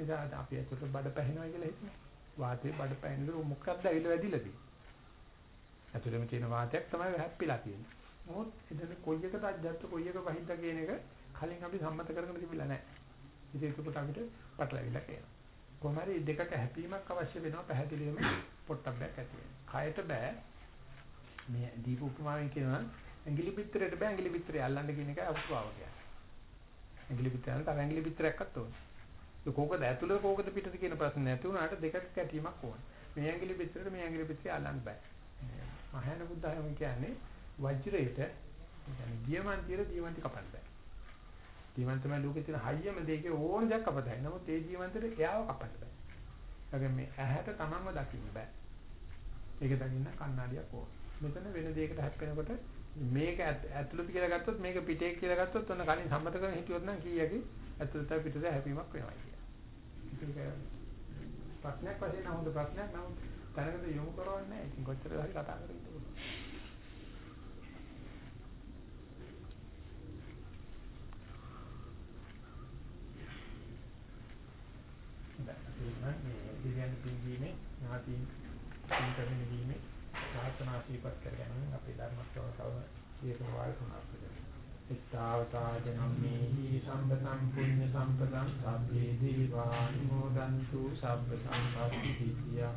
එදා අපි ඇතුළට බඩ පැහැෙනවා කියලා හිතන්නේ. වාතයේ බඩ පැනිනු මොකක්ද ඇවිල්ලා වැදිලා තියෙන්නේ. ඇතුළෙම තියෙන වාතයක් තමයි හැප්පිලා තියෙන්නේ. මොහොත් එතන කොයි එකද අජ්ජත් කොයි එක වහිද්ද කියන එක කලින් අපි සම්මත කරගෙන තිබිලා නැහැ. ඉතින් ඒකට අපිට පටලවිලා කියනවා. කොහොම හරි දෙකක හැපීමක් අවශ්‍ය වෙනවා පැහැදිලිවම පොට්ටබ්බයක් ඇති වෙනවා. කයට බෑ මේ දීප උපමාවෙන් කියනවා ඇඟිලි පිටරයට බෑ ඇඟිලි පිටරේ අල්ලන්න කියන එකයි අවස්ථාව කියන්නේ. ඇඟිලි පිටරයට තව ඇඟිලි පිටරයක්වත් ඕනේ. කොහොමද ඇතුළේ කොහොමද පිටත කියන ප්‍රශ්නේ නැති වුණාට දෙකක කැටීමක් ඕන. මේ ඇඟිලි පිටරට මේ ඇඟිලි පිටේ අල්ලන්න බෑ. මහායාන බුද්ධයම කියන්නේ වජ්‍රයට කියන්නේ දියමන්තියට දියමන්ති කපන්න බෑ. දියමන්තම ලෝකේ තියෙන හයියම දෙකේ ඕන දෙයක් කපතයි. නමුත් ඒ දියමන්තයට එයාව කපන්න බෑ. ඒගොල්ලෝ මේ ඇහැට තමන්ව දකින්න බෑ. ඒක දකින්න කණ්ණාඩියක් ඕන. මෙතන වෙන දෙයකට හැප්පෙනකොට මේක ඇතුළත කියලා ගත්තොත් මේක පිටේ කියලා ගත්තොත් ඔන්න කලින් සම්මත කරගෙන හිටියොත් නම් කීයක ඇතුළත පිටත හැපීමක් වෙනවා කියන්නේ. ඒක ප්‍රශ්නයක් වශයෙන් නම් හොඳ ප්‍රශ්නයක් නමුත් තැනකට යොමු කරවන්නේ නැහැ. ඉතින් කොච්චර හරි කතා කරගෙන ඉන්න පුළුවන්. මේ දිව්‍යන් පිළිගීමේ ඥාතීන් පිළිගැනීම දීමේ ප්‍රාර්ථනා සීපත් කරගන්න අපේ ධර්ම ශ්‍රවණව දීප වාල් සමාප්ත ඉත්තාවතාජනම්මේහි සම්පතං පුඤ්ඤ සම්පතං සබ්බේ දීවානුමෝදන්තු සබ්බ සංපත්ති සිද්ධියා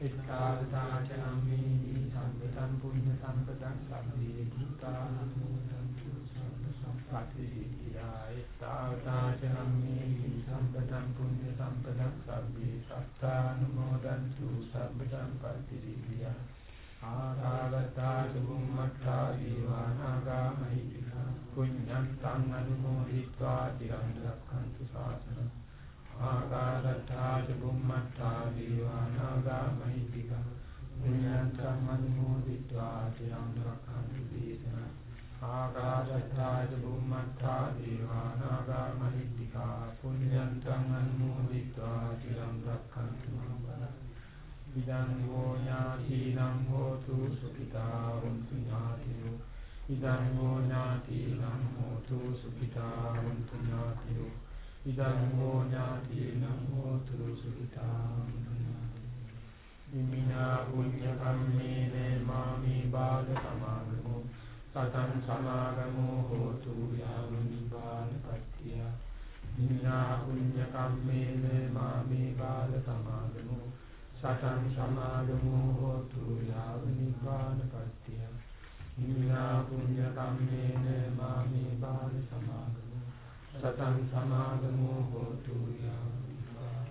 ඉත්තාවතාජනම්මේහි සම්පතං පුඤ්ඤ සම්පතං සබ්බේ දීවානුමෝදන්තු සබ්බ සංපත්ති සිද්ධියා ඉත්තාවතාජනම්මේහි සම්පතං පුඤ්ඤ සම්පතං සබ්බේ සත්තානුමෝදන්තු සබ්බ සංපත්ති සිද්ධියා ආකාගතා සුභම්මත්තා දීවානාගාමහිතා පුඤ්ඤං තං අනුමෝදිत्वा තිරං රක්ඛන්තු සාසනං ආකාගතා සුභම්මත්තා දීවානාගාමහිතා පුඤ්ඤං තං අනුමෝදිत्वा තිරං රක්ඛන්තු දේශනං ආකාශත්තාජ බුම්මත්තා දේවානාගා මහිත්‍තිකා පුඤ්ඤන්තං අනුමෝදිत्वा චිරං රක්ඛන්තු මම ඉදං හෝ ඥාතිනම් හෝතු සුඛිතා වന്തു ඥාතියෝ ඉදං හෝ ඥාතිනම් හෝතු සුඛිතා වന്തു ඥාතියෝ ඉදං හෝ ඥාතිනම් හෝතු සුඛිතා වന്തു විමිනා පුඤ්ඤ කම්මේන මාමි බාල සමාගමෝ සතං සමාගමෝ හෝතු යාව නිබාන පත්‍ත්‍ය විමිනා පුඤ්ඤ කම්මේන මාමි බාල සමාගමෝ සතං සමාගමෝ හෝතු යාව නිපාන පත්‍තිය හිමිනා පුඤ්ඤ කම්මේන මාමේ බාල සමාගමෝ. සතං සමාගමෝ හෝතු යාව නිපාන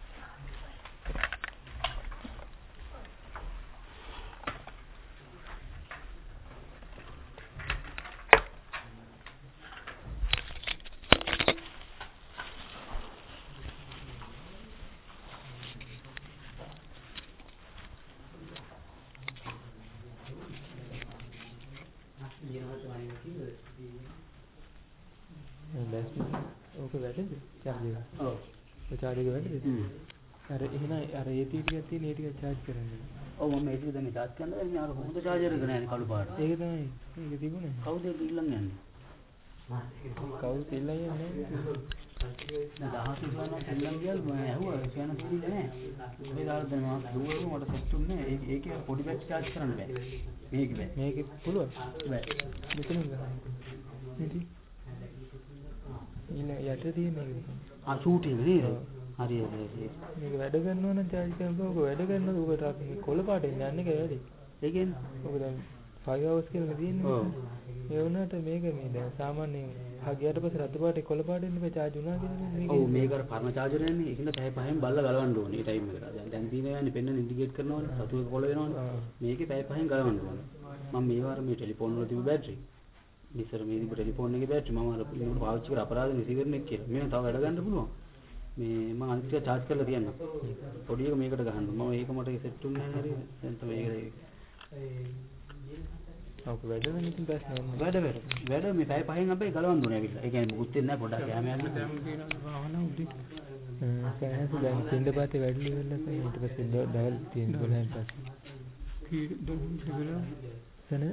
ඕක වැඩද? චාර්ජ් එක. ඔව්. ඒ චාර්ජ් එක වැඩද? අර එහෙනම් අර ඒ ටිකක් තියෙන ඒ ටික චාර්ජ් කරන්න. ඔව් මම ඒක දැන් චාර්ජ් කරනවා ඉතින් අර හොඳ චාර්ජර් එක නෑනේ කළු පාට. ඒක තමයි. ඒක තිබුණේ. කවුද ඒක ඊළඟ යන්නේ? කවුද ඊළඟ යන්නේ? දහස් ගණන් ඊළඟ ගියල් මම ඇහුවා කියන කිව්වේ නෑ. මේ දාලා දැන් මම දුවුවා මට සෙට්ුන්නේ නෑ. ඒක පොඩි බැට් චාර්ජ් කරන්න බෑ. මේක බෑ. මේක පුළුවන්. බෑ. මෙතනින් ගන්න. ඉතින් ඉන්න යට තියෙන එක. ආ ෂූට් එක නේද? හරි. මේක වැඩ කරනවා කරනකොට ඔක වැඩ කරනකොට ඔකට අපි කොළ පාටෙන් යන්නේ වැඩි. ඒ කියන්නේ ඔක දැන් 5 hours කියලා. ඒ වුණාට මේක මේ දැන් සාමාන්‍යයෙන් හගියට පස්සේ රතු පාටේ කොළ පාටේ ඉන්න charge වුණා කියන්නේ මේක. ඔව් මේක අර පරණ චාර්ජර් එකනේ. ඒකින්ද පැය පහෙන් බල්ලා ගලවන්න ඕනේ ටයිම් එකට. දැන් දැන් තියෙන යන්නේ පෙන්න ඉන්ඩිකේට් කරනවනේ. සතු එක කොළ වෙනවනේ. ආ. මේකේ පැය පහෙන් ගලවන්න ඕනේ. මම මේ වාර මේ ටෙලිෆෝන් වල තිබු බැටරි. ඉස්සර මේ තිබු ටෙලිෆෝන් එකේ බැටරි මම අර පිළිවෙලට පාවිච්චි කර අපරාධ රිසීවර් එක කියලා. මේක තව වැඩ ගන්න පුළුවන්. මේ මම අනිත් ටික charge කරලා තියන්නම්. පොඩි එක මේකට ගහන්න. මම ඒක මට සෙට් වුණේ නැහැ හරියට. දැන් තමයි ඒක ඔව් වැඩ වෙන ඉතින් ප්‍රශ්න නැහැ. වැඩ වැඩ වැඩ මේ පැය පහෙන් අපේ ගලවන්න ඕනේ ඇවිල්ලා. ඒ කියන්නේ මුකුත් වෙන්නේ නැහැ පොඩ්ඩක් කැම යන්න. හ්ම් සයන්ස් දැන් පින්ඩ පාතේ වැඩි ඉවරලා තමයි ඊට පස්සේ දවල් තියෙන 12න් පස්සේ. සන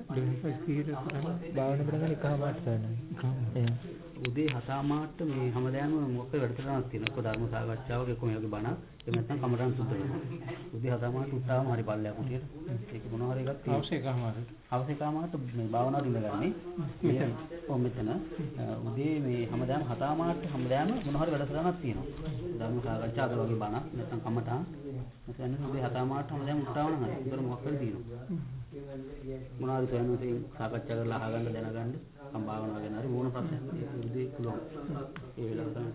භාවනා කරගෙන එකමාරට සන. උදේ හතමාරට මේ හැමදාම මොකද වැඩසටහනක් තියෙනවා. ඒක ධර්ම සාකච්ඡාවක කොහොම යෝගි බණ. එහෙම නැත්නම් කමරන් සුද්ධ වෙනවා. උදේ හතමාරට උත්සාහම හරි පල්ලයක් උටියට. ඒක මොනවා හරි එකක් තියෙනවා. අවශ්‍ය එකමාරට. අවශ්‍ය කාමාරට මේ භාවනාව දිනගන්නේ. මේ ඔව් මෙතන උදේ මේ හැමදාම හතමාරට හැමදාම මොනවා හරි වැඩසටහනක් තියෙනවා. ධර්ම සාකච්ඡා අද වගේ බණක් නැත්නම් කමටහන්. නැත්නම් උදේ හතමාරට හැමදාම උත්සාහම නම් හරි. උතර මොකක් හරි තියෙනවා. මොනවාරි තැනකින් සාකච්ඡා කරලා අහගන්න දැනගන්න සම් භාවනාව ගැන හරි මොන ප්‍රශ්නයක් තියෙනවා උදේ පුළුවන්. ඒ වෙලාව තමයි.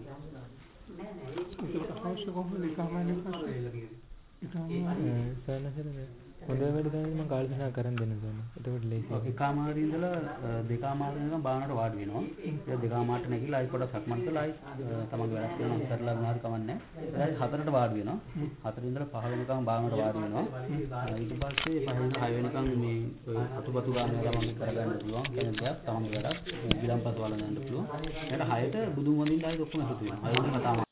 සනසන හොඳ වැඩ තමයි මම කල්පනා කරන් දෙන්න ඕන. එතකොට ලේසියි. එකමාරේ ඉඳලා දෙකමාරේ ඉඳන් භාවනාවට වාඩි වෙනවා. ඊට දෙකමාරට නැගිලා ආයි පොඩක් සක්මන් කරලා ආයි තමන්ගේ වැඩක් කරනවා කරලා මොනවාරි කමන්නේ. ඊට හතරට වාඩි වෙනවා. හතර ඉඳලා පහ වෙනකම් භාවනාවට වාඩි වෙනවා. ඊට පස්සේ පහ ඉඳලා හය වෙනකම් මේ අතුපතු ගන්න ගමන් කරගන්න පුළුවන්. කෙනෙක් දෙයක් තමන්ගේ වැඩක් ගිලම්පත් වල ගන්න පුළුවන්. ඊට හයට බුදුන් වඳින්න ආයි ඔක්කොම එකතු වෙනවා. හය වෙනකම්